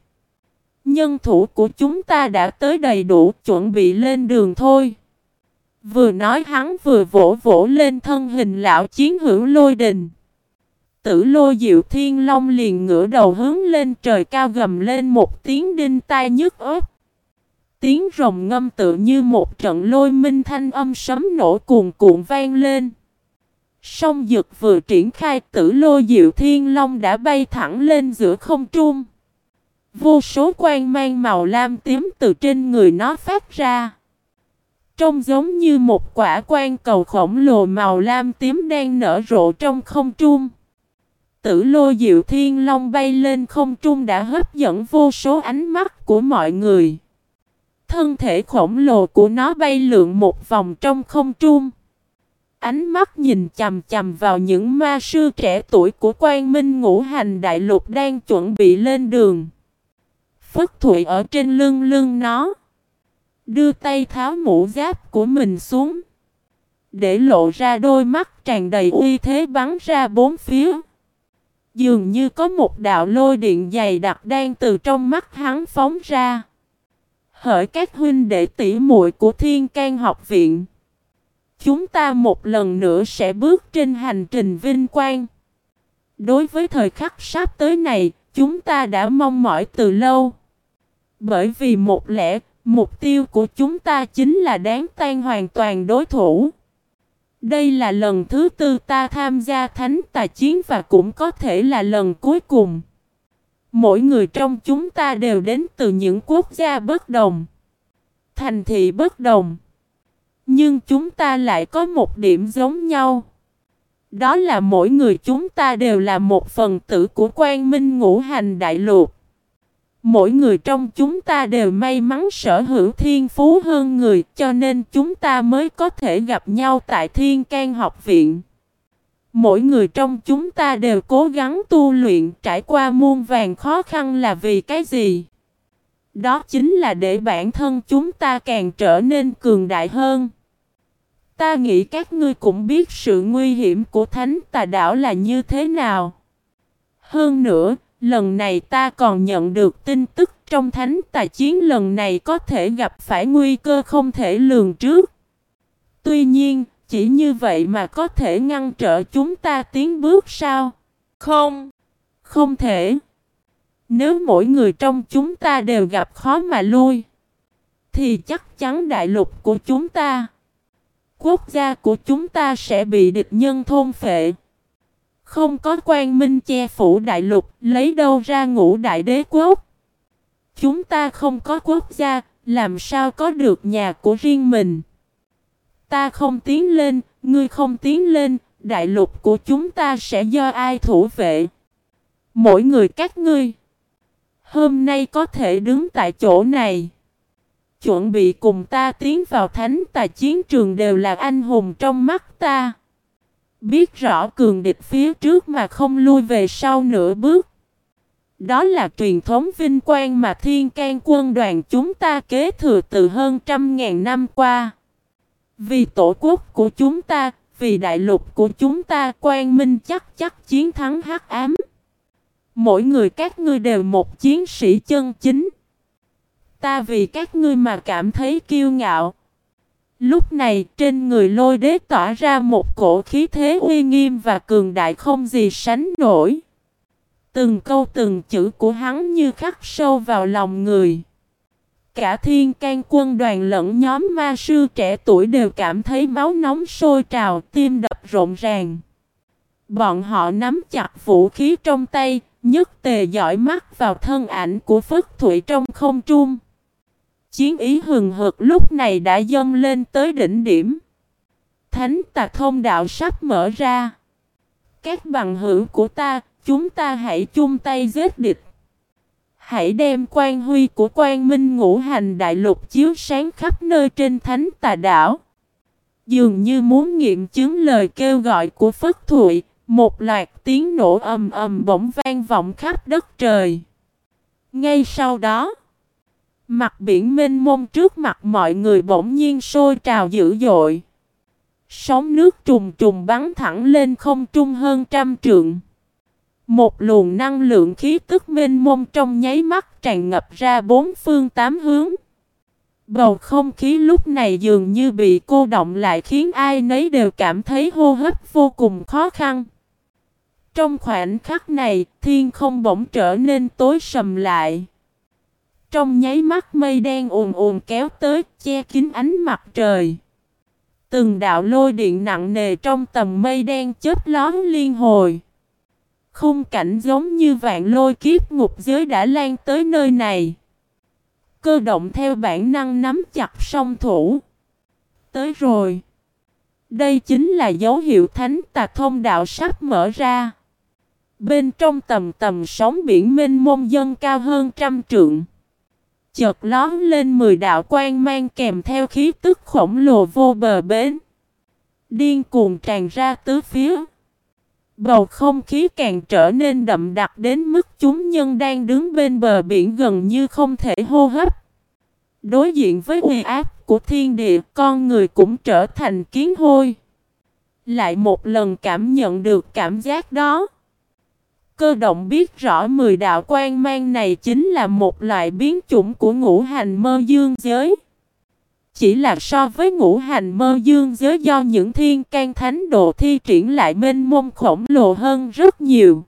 Nhân thủ của chúng ta đã tới đầy đủ chuẩn bị lên đường thôi. Vừa nói hắn vừa vỗ vỗ lên thân hình lão chiến hữu lôi đình. Tử lôi diệu thiên long liền ngửa đầu hướng lên trời cao gầm lên một tiếng đinh tai nhức ớt. Tiếng rồng ngâm tự như một trận lôi minh thanh âm sấm nổ cuồn cuộn vang lên. Song dực vừa triển khai, tử lô diệu thiên long đã bay thẳng lên giữa không trung. Vô số quang mang màu lam tím từ trên người nó phát ra. Trông giống như một quả quan cầu khổng lồ màu lam tím đang nở rộ trong không trung. Tử lô diệu thiên long bay lên không trung đã hấp dẫn vô số ánh mắt của mọi người. Thân thể khổng lồ của nó bay lượn một vòng trong không trung. Ánh mắt nhìn chầm chầm vào những ma sư trẻ tuổi của quan minh ngũ hành đại lục đang chuẩn bị lên đường. Phất Thụy ở trên lưng lưng nó. Đưa tay tháo mũ giáp của mình xuống. Để lộ ra đôi mắt tràn đầy uy thế bắn ra bốn phía. Dường như có một đạo lôi điện dày đặc đang từ trong mắt hắn phóng ra. Hỡi các huynh đệ tỷ muội của Thiên can học viện. Chúng ta một lần nữa sẽ bước trên hành trình vinh quang. Đối với thời khắc sắp tới này, chúng ta đã mong mỏi từ lâu. Bởi vì một lẽ, mục tiêu của chúng ta chính là đáng tan hoàn toàn đối thủ. Đây là lần thứ tư ta tham gia thánh tài chiến và cũng có thể là lần cuối cùng. Mỗi người trong chúng ta đều đến từ những quốc gia bất đồng. Thành thị bất đồng. Nhưng chúng ta lại có một điểm giống nhau. Đó là mỗi người chúng ta đều là một phần tử của quan minh ngũ hành đại lục. Mỗi người trong chúng ta đều may mắn sở hữu thiên phú hơn người, cho nên chúng ta mới có thể gặp nhau tại thiên can học viện. Mỗi người trong chúng ta đều cố gắng tu luyện trải qua muôn vàng khó khăn là vì cái gì? Đó chính là để bản thân chúng ta càng trở nên cường đại hơn. Ta nghĩ các ngươi cũng biết sự nguy hiểm của thánh tà đảo là như thế nào. Hơn nữa, lần này ta còn nhận được tin tức trong thánh tà chiến lần này có thể gặp phải nguy cơ không thể lường trước. Tuy nhiên, chỉ như vậy mà có thể ngăn trở chúng ta tiến bước sao? Không, không thể. Nếu mỗi người trong chúng ta đều gặp khó mà lui, thì chắc chắn đại lục của chúng ta, quốc gia của chúng ta sẽ bị địch nhân thôn phệ. Không có quan minh che phủ đại lục, lấy đâu ra ngũ đại đế quốc. Chúng ta không có quốc gia, làm sao có được nhà của riêng mình. Ta không tiến lên, ngươi không tiến lên, đại lục của chúng ta sẽ do ai thủ vệ. Mỗi người các ngươi, hôm nay có thể đứng tại chỗ này. Chuẩn bị cùng ta tiến vào thánh tài chiến trường đều là anh hùng trong mắt ta. Biết rõ cường địch phía trước mà không lui về sau nửa bước. Đó là truyền thống vinh quang mà thiên can quân đoàn chúng ta kế thừa từ hơn trăm ngàn năm qua. Vì tổ quốc của chúng ta, vì đại lục của chúng ta quang minh chắc chắc chiến thắng hắc ám. Mỗi người các ngươi đều một chiến sĩ chân chính. Ta vì các ngươi mà cảm thấy kiêu ngạo. Lúc này trên người lôi đế tỏa ra một cổ khí thế uy nghiêm và cường đại không gì sánh nổi. Từng câu từng chữ của hắn như khắc sâu vào lòng người. Cả thiên can quân đoàn lẫn nhóm ma sư trẻ tuổi đều cảm thấy máu nóng sôi trào, tim đập rộn ràng. Bọn họ nắm chặt vũ khí trong tay, nhất tề dõi mắt vào thân ảnh của Phất Thụy trong không trung. Chiến ý hừng hực lúc này đã dâng lên tới đỉnh điểm. Thánh tạc thông đạo sắp mở ra. Các bằng hữu của ta, chúng ta hãy chung tay giết địch. Hãy đem quan huy của quan minh ngũ hành đại lục chiếu sáng khắp nơi trên thánh tà đảo. Dường như muốn nghiệm chứng lời kêu gọi của Phất Thụy, một loạt tiếng nổ ầm ầm bỗng vang vọng khắp đất trời. Ngay sau đó, Mặt biển mênh mông trước mặt mọi người bỗng nhiên sôi trào dữ dội. Sóng nước trùng trùng bắn thẳng lên không trung hơn trăm trượng. Một luồng năng lượng khí tức mênh mông trong nháy mắt tràn ngập ra bốn phương tám hướng. Bầu không khí lúc này dường như bị cô động lại khiến ai nấy đều cảm thấy hô hấp vô cùng khó khăn. Trong khoảnh khắc này, thiên không bỗng trở nên tối sầm lại. Trong nháy mắt mây đen ùn ùn kéo tới, che kín ánh mặt trời. Từng đạo lôi điện nặng nề trong tầm mây đen chớp lón liên hồi. Khung cảnh giống như vạn lôi kiếp ngục giới đã lan tới nơi này. Cơ động theo bản năng nắm chặt song thủ. Tới rồi. Đây chính là dấu hiệu thánh tà thông đạo sắp mở ra. Bên trong tầm tầm sóng biển mênh mông dân cao hơn trăm trượng chợt lón lên mười đạo quan mang kèm theo khí tức khổng lồ vô bờ bến. Điên cuồng tràn ra tứ phía. Bầu không khí càng trở nên đậm đặc đến mức chúng nhân đang đứng bên bờ biển gần như không thể hô hấp. Đối diện với uy áp của thiên địa, con người cũng trở thành kiến hôi. Lại một lần cảm nhận được cảm giác đó. Cơ động biết rõ mười đạo quan mang này chính là một loại biến chủng của ngũ hành mơ dương giới. Chỉ là so với ngũ hành mơ dương giới do những thiên can thánh độ thi triển lại mênh mông khổng lồ hơn rất nhiều.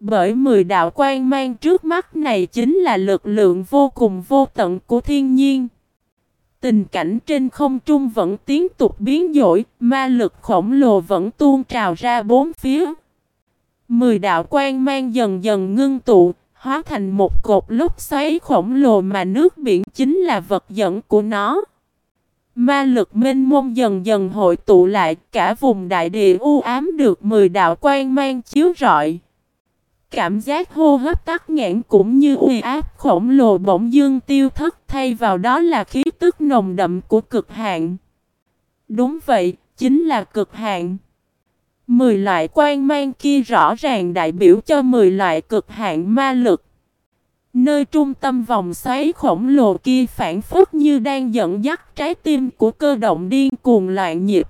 Bởi mười đạo quan mang trước mắt này chính là lực lượng vô cùng vô tận của thiên nhiên. Tình cảnh trên không trung vẫn tiếp tục biến đổi, ma lực khổng lồ vẫn tuôn trào ra bốn phía. Mười đạo quan mang dần dần ngưng tụ, hóa thành một cột lúc xoáy khổng lồ mà nước biển chính là vật dẫn của nó. Ma lực Minh mông dần dần hội tụ lại, cả vùng đại địa u ám được mười đạo quan mang chiếu rọi. Cảm giác hô hấp tắc nghẽn cũng như uy áp khổng lồ bỗng dương tiêu thất thay vào đó là khí tức nồng đậm của cực hạn. Đúng vậy, chính là cực hạn. Mười loại quan mang kia rõ ràng đại biểu cho mười loại cực hạn ma lực. Nơi trung tâm vòng xoáy khổng lồ kia phản phức như đang dẫn dắt trái tim của cơ động điên cuồng loạn nhịp.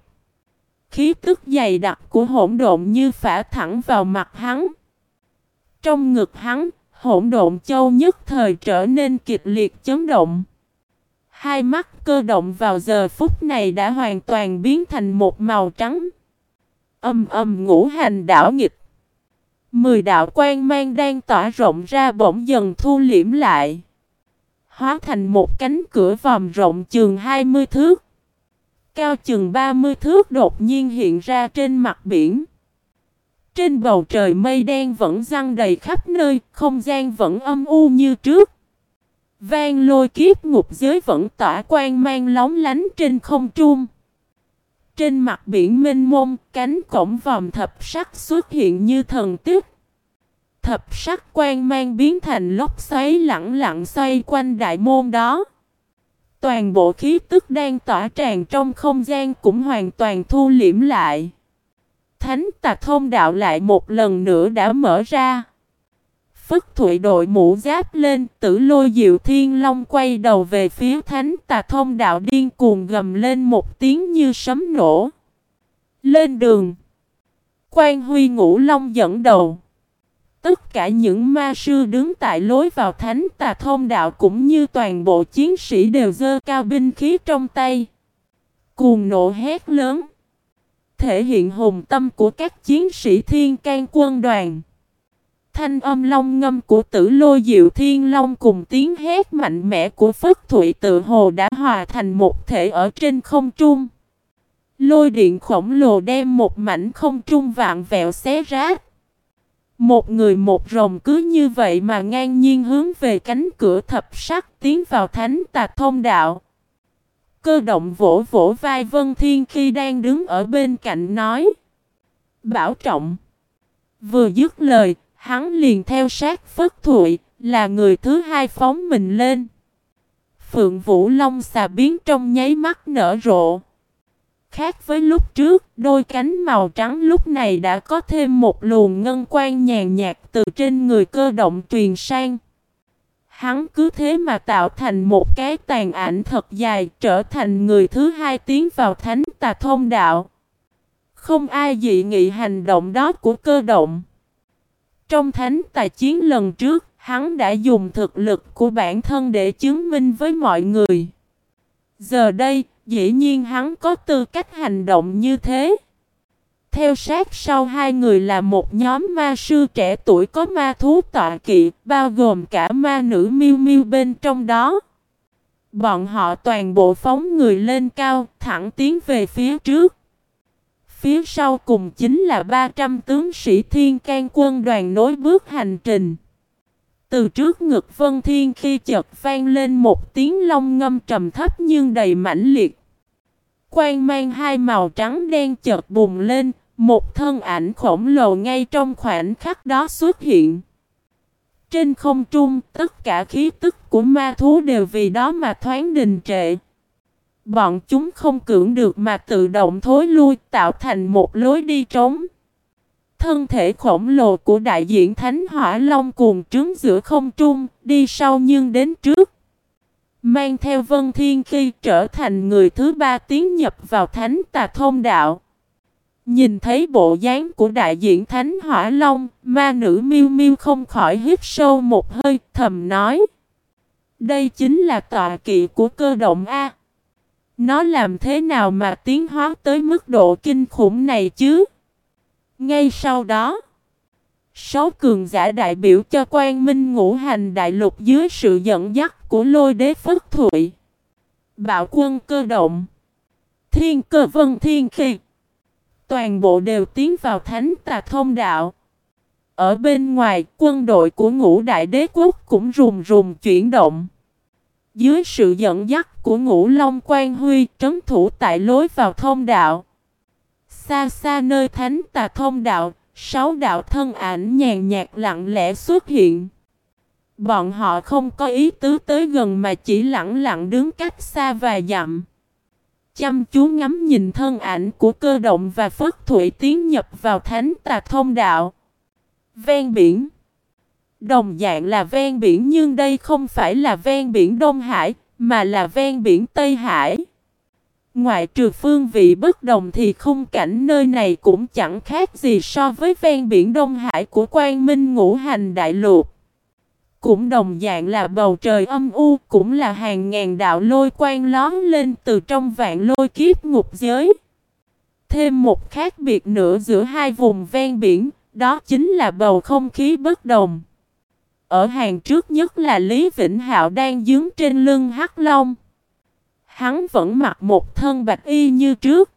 Khí tức dày đặc của hỗn độn như phả thẳng vào mặt hắn. Trong ngực hắn, hỗn độn châu nhất thời trở nên kịch liệt chấn động. Hai mắt cơ động vào giờ phút này đã hoàn toàn biến thành một màu trắng. Âm âm ngũ hành đảo nghịch. Mười đạo quan mang đang tỏa rộng ra bỗng dần thu liễm lại. Hóa thành một cánh cửa vòm rộng chừng 20 thước. Cao chừng 30 thước đột nhiên hiện ra trên mặt biển. Trên bầu trời mây đen vẫn răng đầy khắp nơi, không gian vẫn âm u như trước. Vang lôi kiếp ngục giới vẫn tỏa quang mang lóng lánh trên không trung. Trên mặt biển mênh mông, cánh cổng vòm thập sắc xuất hiện như thần tích. Thập sắc quang mang biến thành lốc xoáy lặng lặng xoay quanh đại môn đó. Toàn bộ khí tức đang tỏa tràn trong không gian cũng hoàn toàn thu liễm lại. Thánh tạc thông đạo lại một lần nữa đã mở ra. Phất Thụy đội mũ giáp lên, tử lôi diệu thiên long quay đầu về phía thánh tà thông đạo điên cuồng gầm lên một tiếng như sấm nổ. Lên đường. Quan huy ngũ long dẫn đầu. Tất cả những ma sư đứng tại lối vào thánh tà thông đạo cũng như toàn bộ chiến sĩ đều dơ cao binh khí trong tay. Cuồng nộ hét lớn. Thể hiện hùng tâm của các chiến sĩ thiên can quân đoàn. Thanh âm long ngâm của tử lôi diệu thiên long cùng tiếng hét mạnh mẽ của Phất Thụy tự hồ đã hòa thành một thể ở trên không trung. Lôi điện khổng lồ đem một mảnh không trung vạn vẹo xé rách. Một người một rồng cứ như vậy mà ngang nhiên hướng về cánh cửa thập sắc tiến vào thánh tạc thông đạo. Cơ động vỗ vỗ vai Vân Thiên khi đang đứng ở bên cạnh nói. Bảo trọng. Vừa dứt lời, hắn liền theo sát Phất Thụy, là người thứ hai phóng mình lên. Phượng Vũ Long xà biến trong nháy mắt nở rộ. Khác với lúc trước, đôi cánh màu trắng lúc này đã có thêm một luồng ngân quan nhàn nhạt từ trên người cơ động truyền sang. Hắn cứ thế mà tạo thành một cái tàn ảnh thật dài trở thành người thứ hai tiến vào thánh tà thông đạo. Không ai dị nghị hành động đó của cơ động. Trong thánh tài chiến lần trước, hắn đã dùng thực lực của bản thân để chứng minh với mọi người. Giờ đây, dĩ nhiên hắn có tư cách hành động như thế. Theo sát sau hai người là một nhóm ma sư trẻ tuổi có ma thú tọa kỵ, bao gồm cả ma nữ miêu miêu bên trong đó. Bọn họ toàn bộ phóng người lên cao, thẳng tiến về phía trước. Phía sau cùng chính là 300 tướng sĩ thiên can quân đoàn nối bước hành trình. Từ trước ngực Vân Thiên khi chợt vang lên một tiếng long ngâm trầm thấp nhưng đầy mãnh liệt. Quang mang hai màu trắng đen chợt bùng lên, một thân ảnh khổng lồ ngay trong khoảnh khắc đó xuất hiện. Trên không trung, tất cả khí tức của ma thú đều vì đó mà thoáng đình trệ. Bọn chúng không cưỡng được mà tự động thối lui tạo thành một lối đi trống. Thân thể khổng lồ của đại diện Thánh Hỏa Long cuồng trướng giữa không trung, đi sau nhưng đến trước. Mang theo Vân Thiên khi trở thành người thứ ba tiến nhập vào Thánh Tà Thông Đạo. Nhìn thấy bộ dáng của đại diện Thánh Hỏa Long, ma nữ miêu miêu không khỏi hít sâu một hơi, thầm nói. Đây chính là tọa kỵ của cơ động A. Nó làm thế nào mà tiến hóa tới mức độ kinh khủng này chứ? Ngay sau đó, sáu cường giả đại biểu cho quan minh ngũ hành đại lục dưới sự dẫn dắt của lôi đế phất thụy. Bạo quân cơ động. Thiên cơ vân thiên khi. Toàn bộ đều tiến vào thánh tà thông đạo. Ở bên ngoài, quân đội của ngũ đại đế quốc cũng rùm rùm chuyển động. Dưới sự dẫn dắt của ngũ Long Quan Huy trấn thủ tại lối vào thông đạo. Xa xa nơi thánh tà thông đạo, sáu đạo thân ảnh nhàn nhạt lặng lẽ xuất hiện. Bọn họ không có ý tứ tới gần mà chỉ lặng lặng đứng cách xa vài dặm. Chăm chú ngắm nhìn thân ảnh của cơ động và phất thủy tiến nhập vào thánh tà thông đạo. Ven biển Đồng dạng là ven biển nhưng đây không phải là ven biển Đông Hải, mà là ven biển Tây Hải. Ngoại trừ phương vị bất đồng thì khung cảnh nơi này cũng chẳng khác gì so với ven biển Đông Hải của Quang Minh ngũ hành đại lục. Cũng đồng dạng là bầu trời âm u, cũng là hàng ngàn đạo lôi quang lón lên từ trong vạn lôi kiếp ngục giới. Thêm một khác biệt nữa giữa hai vùng ven biển, đó chính là bầu không khí bất đồng. Ở hàng trước nhất là Lý Vĩnh Hạo đang dướng trên lưng Hắc Long. Hắn vẫn mặc một thân bạch y như trước.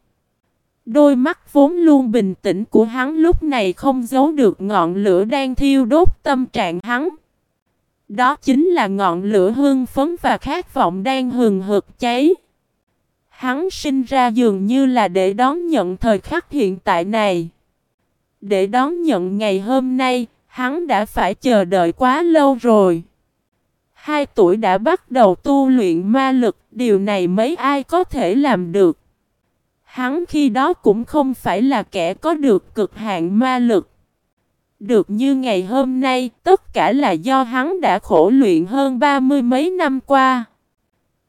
Đôi mắt vốn luôn bình tĩnh của hắn lúc này không giấu được ngọn lửa đang thiêu đốt tâm trạng hắn. Đó chính là ngọn lửa hương phấn và khát vọng đang hừng hực cháy. Hắn sinh ra dường như là để đón nhận thời khắc hiện tại này. Để đón nhận ngày hôm nay, hắn đã phải chờ đợi quá lâu rồi. Hai tuổi đã bắt đầu tu luyện ma lực, điều này mấy ai có thể làm được. Hắn khi đó cũng không phải là kẻ có được cực hạn ma lực. Được như ngày hôm nay, tất cả là do hắn đã khổ luyện hơn ba mươi mấy năm qua.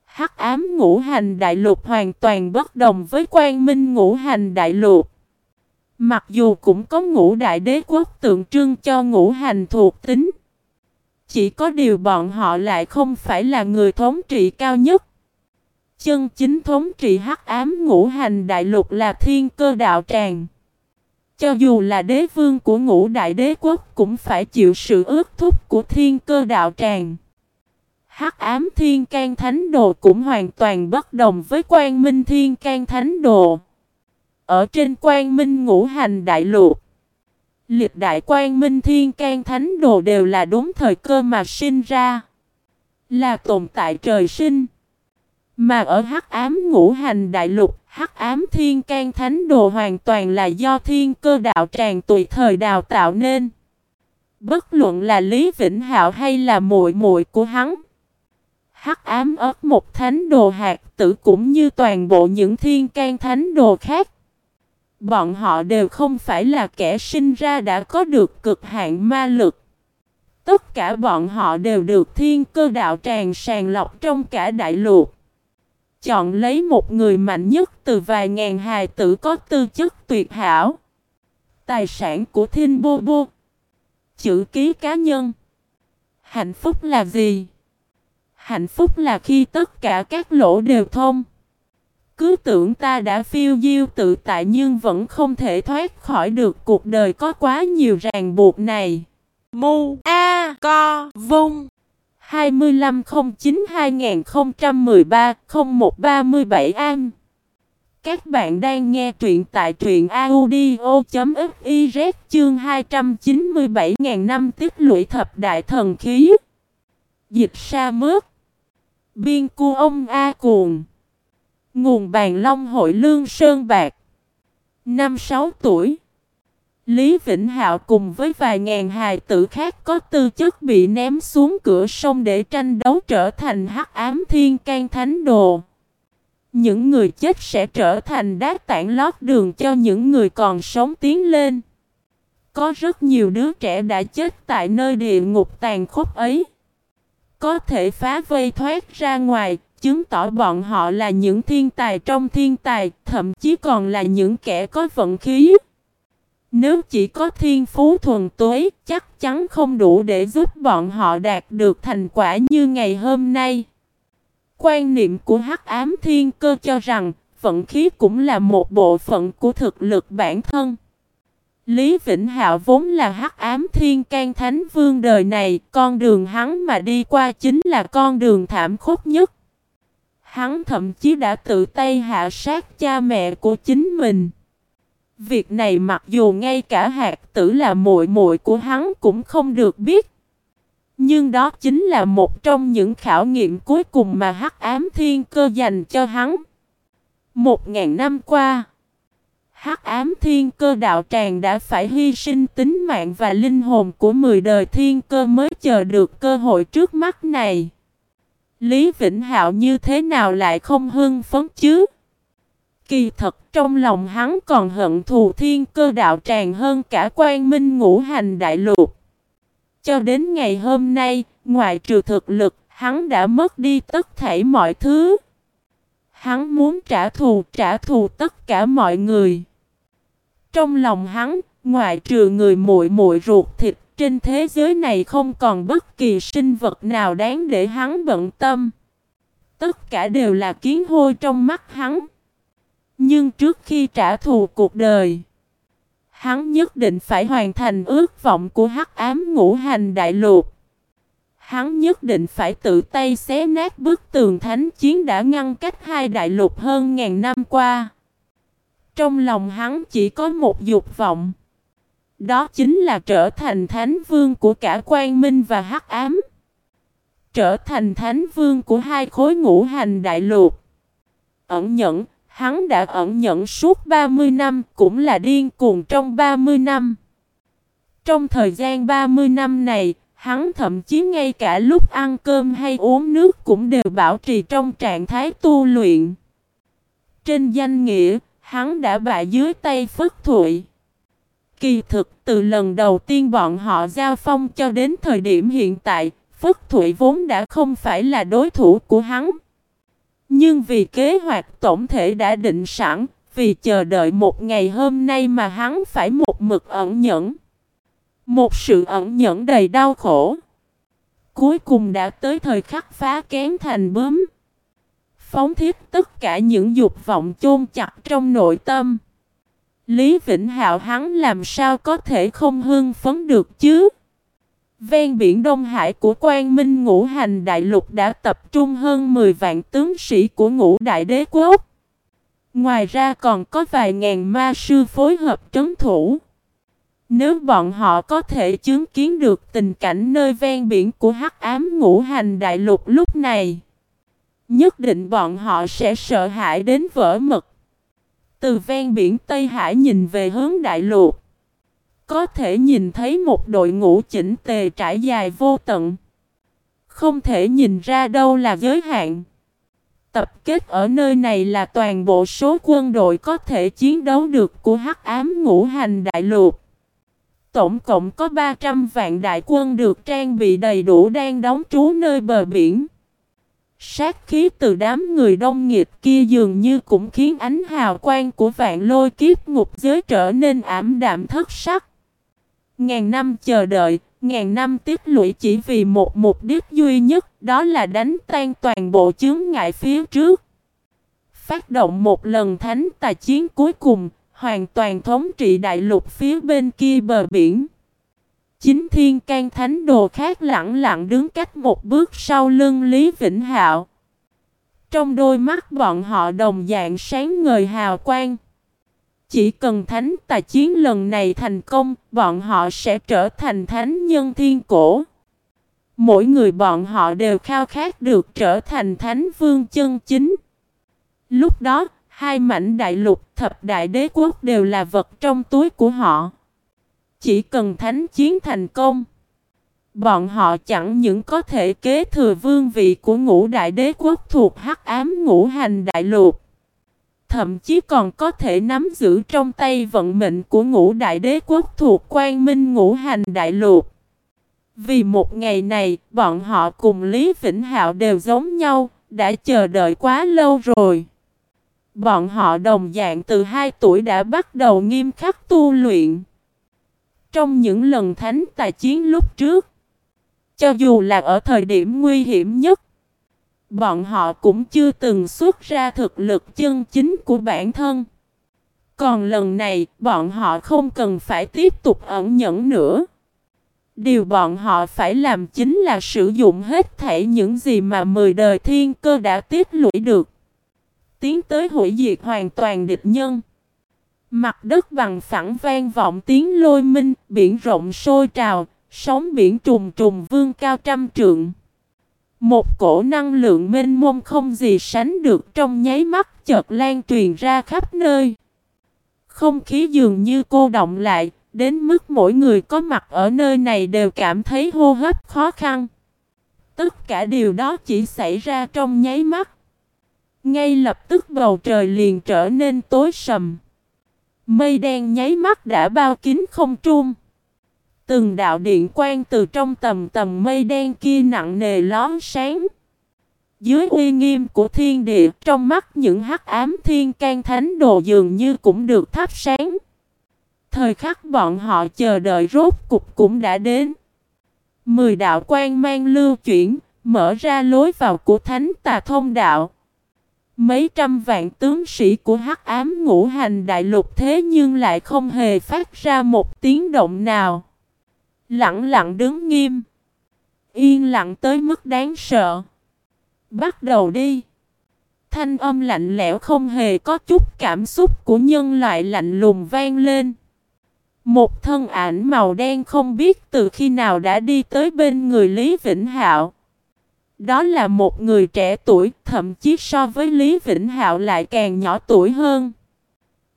Hắc ám ngũ hành đại lục hoàn toàn bất đồng với quan minh ngũ hành đại lục. Mặc dù cũng có ngũ đại đế quốc tượng trưng cho ngũ hành thuộc tính. Chỉ có điều bọn họ lại không phải là người thống trị cao nhất. Chân chính thống trị hắc ám ngũ hành đại lục là thiên cơ đạo tràng. Cho dù là đế vương của ngũ đại đế quốc cũng phải chịu sự ước thúc của thiên cơ đạo tràng. Hắc ám thiên can thánh đồ cũng hoàn toàn bất đồng với quan minh thiên can thánh đồ. Ở trên quan minh ngũ hành đại lục, liệt đại quan minh thiên can thánh đồ đều là đúng thời cơ mà sinh ra. Là tồn tại trời sinh. Mà ở hắc ám ngũ hành đại lục, hắc ám thiên can thánh đồ hoàn toàn là do thiên cơ đạo tràng tùy thời đào tạo nên. Bất luận là Lý Vĩnh Hạo hay là muội muội của hắn. Hắc ám ớt một thánh đồ hạt tử cũng như toàn bộ những thiên can thánh đồ khác. Bọn họ đều không phải là kẻ sinh ra đã có được cực hạn ma lực. Tất cả bọn họ đều được thiên cơ đạo tràng sàng lọc trong cả đại lục. Chọn lấy một người mạnh nhất từ vài ngàn hài tử có tư chất tuyệt hảo. Tài sản của Thiên Bô Bô. Chữ ký cá nhân. Hạnh phúc là gì? Hạnh phúc là khi tất cả các lỗ đều thông. Cứ tưởng ta đã phiêu diêu tự tại nhưng vẫn không thể thoát khỏi được. Cuộc đời có quá nhiều ràng buộc này. Mu A Co Vung. 2509-2013-0137 An. Các bạn đang nghe truyện tại truyện audio.fiz chương 297 ngàn năm tiết lũy thập đại thần khí. Dịch sa mướt Biên cu ông A cuồng. Nguồn bàn long hội lương sơn bạc. Năm sáu tuổi. Lý Vĩnh Hạo cùng với vài ngàn hài tử khác có tư chất bị ném xuống cửa sông để tranh đấu trở thành hắc ám thiên can thánh đồ. Những người chết sẽ trở thành đá tảng lót đường cho những người còn sống tiến lên. Có rất nhiều đứa trẻ đã chết tại nơi địa ngục tàn khốc ấy. Có thể phá vây thoát ra ngoài, chứng tỏ bọn họ là những thiên tài trong thiên tài, thậm chí còn là những kẻ có vận khí. Nếu chỉ có thiên phú thuần tuế, chắc chắn không đủ để giúp bọn họ đạt được thành quả như ngày hôm nay. Quan niệm của Hắc Ám Thiên Cơ cho rằng, vận khí cũng là một bộ phận của thực lực bản thân. Lý Vĩnh Hạo vốn là Hắc Ám Thiên can Thánh Vương đời này, con đường hắn mà đi qua chính là con đường thảm khốc nhất. Hắn thậm chí đã tự tay hạ sát cha mẹ của chính mình. Việc này mặc dù ngay cả hạt tử là muội muội của hắn cũng không được biết. Nhưng đó chính là một trong những khảo nghiệm cuối cùng mà hắc ám thiên cơ dành cho hắn. Một ngàn năm qua, hắc ám thiên cơ đạo tràng đã phải hy sinh tính mạng và linh hồn của mười đời thiên cơ mới chờ được cơ hội trước mắt này. Lý Vĩnh Hạo như thế nào lại không hưng phấn chứ? Kỳ thật trong lòng hắn còn hận thù thiên cơ đạo tràn hơn cả quan minh ngũ hành đại lục. Cho đến ngày hôm nay, ngoài trừ thực lực, hắn đã mất đi tất thảy mọi thứ. Hắn muốn trả thù, trả thù tất cả mọi người. Trong lòng hắn, ngoài trừ người muội muội ruột thịt, trên thế giới này không còn bất kỳ sinh vật nào đáng để hắn bận tâm. Tất cả đều là kiến hôi trong mắt hắn. Nhưng trước khi trả thù cuộc đời, hắn nhất định phải hoàn thành ước vọng của hắc ám ngũ hành đại lục. Hắn nhất định phải tự tay xé nát bức tường thánh chiến đã ngăn cách hai đại lục hơn ngàn năm qua. Trong lòng hắn chỉ có một dục vọng. Đó chính là trở thành thánh vương của cả quang minh và hắc ám. Trở thành thánh vương của hai khối ngũ hành đại lục. Ẩn nhẫn, hắn đã ẩn nhẫn suốt 30 năm cũng là điên cuồng trong 30 năm. Trong thời gian 30 năm này, hắn thậm chí ngay cả lúc ăn cơm hay uống nước cũng đều bảo trì trong trạng thái tu luyện. Trên danh nghĩa, hắn đã bại dưới tay Phất Thụy. Kỳ thực từ lần đầu tiên bọn họ giao phong cho đến thời điểm hiện tại, Phất Thụy vốn đã không phải là đối thủ của hắn. Nhưng vì kế hoạch tổng thể đã định sẵn, vì chờ đợi một ngày hôm nay mà hắn phải một mực ẩn nhẫn. Một sự ẩn nhẫn đầy đau khổ. Cuối cùng đã tới thời khắc phá kén thành bướm. Phóng thiết tất cả những dục vọng chôn chặt trong nội tâm. Lý Vĩnh Hạo hắn làm sao có thể không hưng phấn được chứ? Ven biển Đông Hải của Quang Minh Ngũ Hành Đại Lục đã tập trung hơn 10 vạn tướng sĩ của ngũ đại đế quốc. Ngoài ra còn có vài ngàn ma sư phối hợp trấn thủ. Nếu bọn họ có thể chứng kiến được tình cảnh nơi ven biển của hắc ám ngũ hành đại lục lúc này, nhất định bọn họ sẽ sợ hãi đến vỡ mật. Từ ven biển Tây Hải nhìn về hướng đại lục, có thể nhìn thấy một đội ngũ chỉnh tề trải dài vô tận. Không thể nhìn ra đâu là giới hạn. Tập kết ở nơi này là toàn bộ số quân đội có thể chiến đấu được của hắc ám ngũ hành đại lục. Tổng cộng có 300 vạn đại quân được trang bị đầy đủ đang đóng trú nơi bờ biển. Sát khí từ đám người đông nghịch kia dường như cũng khiến ánh hào quang của vạn lôi kiếp ngục giới trở nên ảm đạm thất sắc. Ngàn năm chờ đợi, ngàn năm tiết lũy chỉ vì một mục đích duy nhất, đó là đánh tan toàn bộ chướng ngại phía trước. Phát động một lần thánh tài chiến cuối cùng, hoàn toàn thống trị đại lục phía bên kia bờ biển. Chính thiên can thánh đồ khác lặng lặng đứng cách một bước sau lưng Lý Vĩnh Hạo. Trong đôi mắt bọn họ đồng dạng sáng ngời hào quang. Chỉ cần thánh tài chiến lần này thành công, bọn họ sẽ trở thành thánh nhân thiên cổ. Mỗi người bọn họ đều khao khát được trở thành thánh vương chân chính. Lúc đó, hai mảnh đại lục thập đại đế quốc đều là vật trong túi của họ. Chỉ cần thánh chiến thành công, bọn họ chẳng những có thể kế thừa vương vị của ngũ đại đế quốc thuộc hắc ám ngũ hành đại lục, thậm chí còn có thể nắm giữ trong tay vận mệnh của ngũ đại đế quốc thuộc quan minh ngũ hành đại lục. Vì một ngày này, bọn họ cùng Lý Vĩnh Hạo đều giống nhau, đã chờ đợi quá lâu rồi. Bọn họ đồng dạng từ 2 tuổi đã bắt đầu nghiêm khắc tu luyện. Trong những lần thánh tài chiến lúc trước, cho dù là ở thời điểm nguy hiểm nhất, bọn họ cũng chưa từng xuất ra thực lực chân chính của bản thân. Còn lần này, bọn họ không cần phải tiếp tục ẩn nhẫn nữa. Điều bọn họ phải làm chính là sử dụng hết thảy những gì mà mười đời thiên cơ đã tiết lũy được. Tiến tới hủy diệt hoàn toàn địch nhân. Mặt đất bằng phẳng vang vọng tiếng lôi minh, biển rộng sôi trào, sóng biển trùng trùng vương cao trăm trượng. Một cổ năng lượng mênh mông không gì sánh được trong nháy mắt chợt lan truyền ra khắp nơi. Không khí dường như cô động lại, đến mức mỗi người có mặt ở nơi này đều cảm thấy hô hấp khó khăn. Tất cả điều đó chỉ xảy ra trong nháy mắt. Ngay lập tức bầu trời liền trở nên tối sầm. Mây đen nháy mắt đã bao kín không trung. Từng đạo điện quang từ trong tầm tầm mây đen kia nặng nề lón sáng. Dưới uy nghiêm của thiên địa, trong mắt những hắc ám thiên can thánh đồ dường như cũng được thắp sáng. Thời khắc bọn họ chờ đợi rốt cục cũng đã đến. Mười đạo quan mang lưu chuyển, mở ra lối vào của thánh tà thông đạo. Mấy trăm vạn tướng sĩ của hắc ám ngũ hành đại lục thế nhưng lại không hề phát ra một tiếng động nào. Lặng lặng đứng nghiêm. Yên lặng tới mức đáng sợ. Bắt đầu đi. Thanh âm lạnh lẽo không hề có chút cảm xúc của nhân loại lạnh lùng vang lên. Một thân ảnh màu đen không biết từ khi nào đã đi tới bên người Lý Vĩnh Hạo. Đó là một người trẻ tuổi, thậm chí so với Lý Vĩnh Hạo lại càng nhỏ tuổi hơn.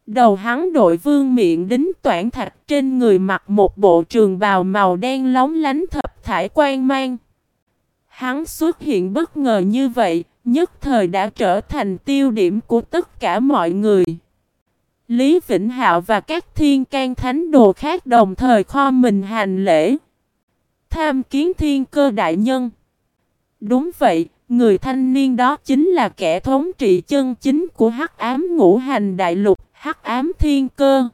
Đầu hắn đội vương miệng đính toản thạch trên người mặc một bộ trường bào màu đen lóng lánh thập thải quan mang. Hắn xuất hiện bất ngờ như vậy, nhất thời đã trở thành tiêu điểm của tất cả mọi người. Lý Vĩnh Hạo và các thiên can thánh đồ khác đồng thời kho mình hành lễ. Tham kiến thiên cơ đại nhân. Đúng vậy, người thanh niên đó chính là kẻ thống trị chân chính của Hắc Ám Ngũ Hành Đại Lục, Hắc Ám Thiên Cơ.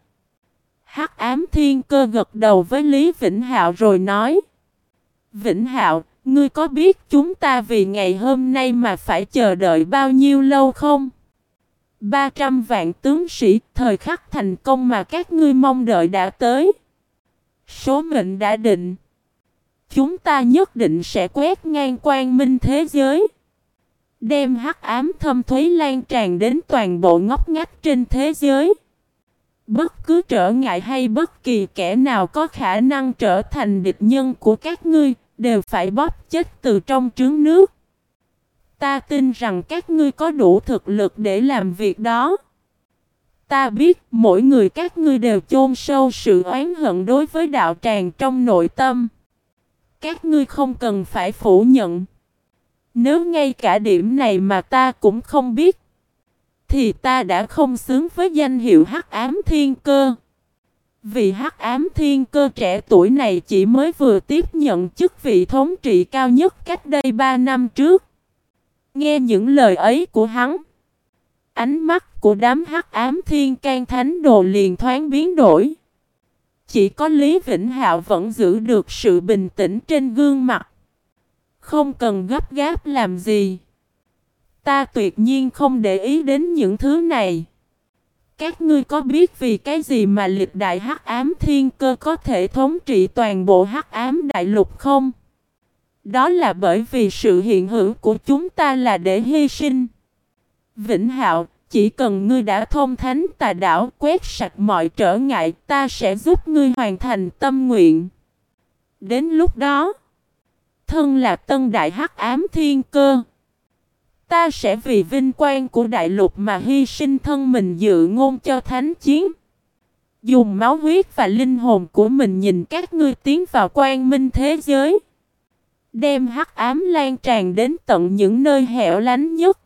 Hắc Ám Thiên Cơ gật đầu với Lý Vĩnh Hạo rồi nói: "Vĩnh Hạo, ngươi có biết chúng ta vì ngày hôm nay mà phải chờ đợi bao nhiêu lâu không?" 300 vạn tướng sĩ, thời khắc thành công mà các ngươi mong đợi đã tới. Số mệnh đã định. Chúng ta nhất định sẽ quét ngang quan minh thế giới. Đem hắc ám thâm thúy lan tràn đến toàn bộ ngóc ngách trên thế giới. Bất cứ trở ngại hay bất kỳ kẻ nào có khả năng trở thành địch nhân của các ngươi, đều phải bóp chết từ trong trứng nước. Ta tin rằng các ngươi có đủ thực lực để làm việc đó. Ta biết mỗi người các ngươi đều chôn sâu sự oán hận đối với đạo tràng trong nội tâm. Các ngươi không cần phải phủ nhận. Nếu ngay cả điểm này mà ta cũng không biết, thì ta đã không xứng với danh hiệu Hắc Ám Thiên Cơ. Vì Hắc Ám Thiên Cơ trẻ tuổi này chỉ mới vừa tiếp nhận chức vị thống trị cao nhất cách đây 3 năm trước. Nghe những lời ấy của hắn, ánh mắt của đám Hắc Ám Thiên can thánh đồ liền thoáng biến đổi. Chỉ có Lý Vĩnh Hạo vẫn giữ được sự bình tĩnh trên gương mặt. Không cần gấp gáp làm gì. Ta tuyệt nhiên không để ý đến những thứ này. Các ngươi có biết vì cái gì mà lịch đại hắc ám thiên cơ có thể thống trị toàn bộ hắc ám đại lục không? Đó là bởi vì sự hiện hữu của chúng ta là để hy sinh. Vĩnh Hạo, chỉ cần ngươi đã thông thánh tà đảo quét sạch mọi trở ngại, ta sẽ giúp ngươi hoàn thành tâm nguyện. Đến lúc đó, thân là tân đại hắc ám thiên cơ. Ta sẽ vì vinh quang của đại lục mà hy sinh thân mình dự ngôn cho thánh chiến. Dùng máu huyết và linh hồn của mình nhìn các ngươi tiến vào quang minh thế giới. Đem hắc ám lan tràn đến tận những nơi hẻo lánh nhất.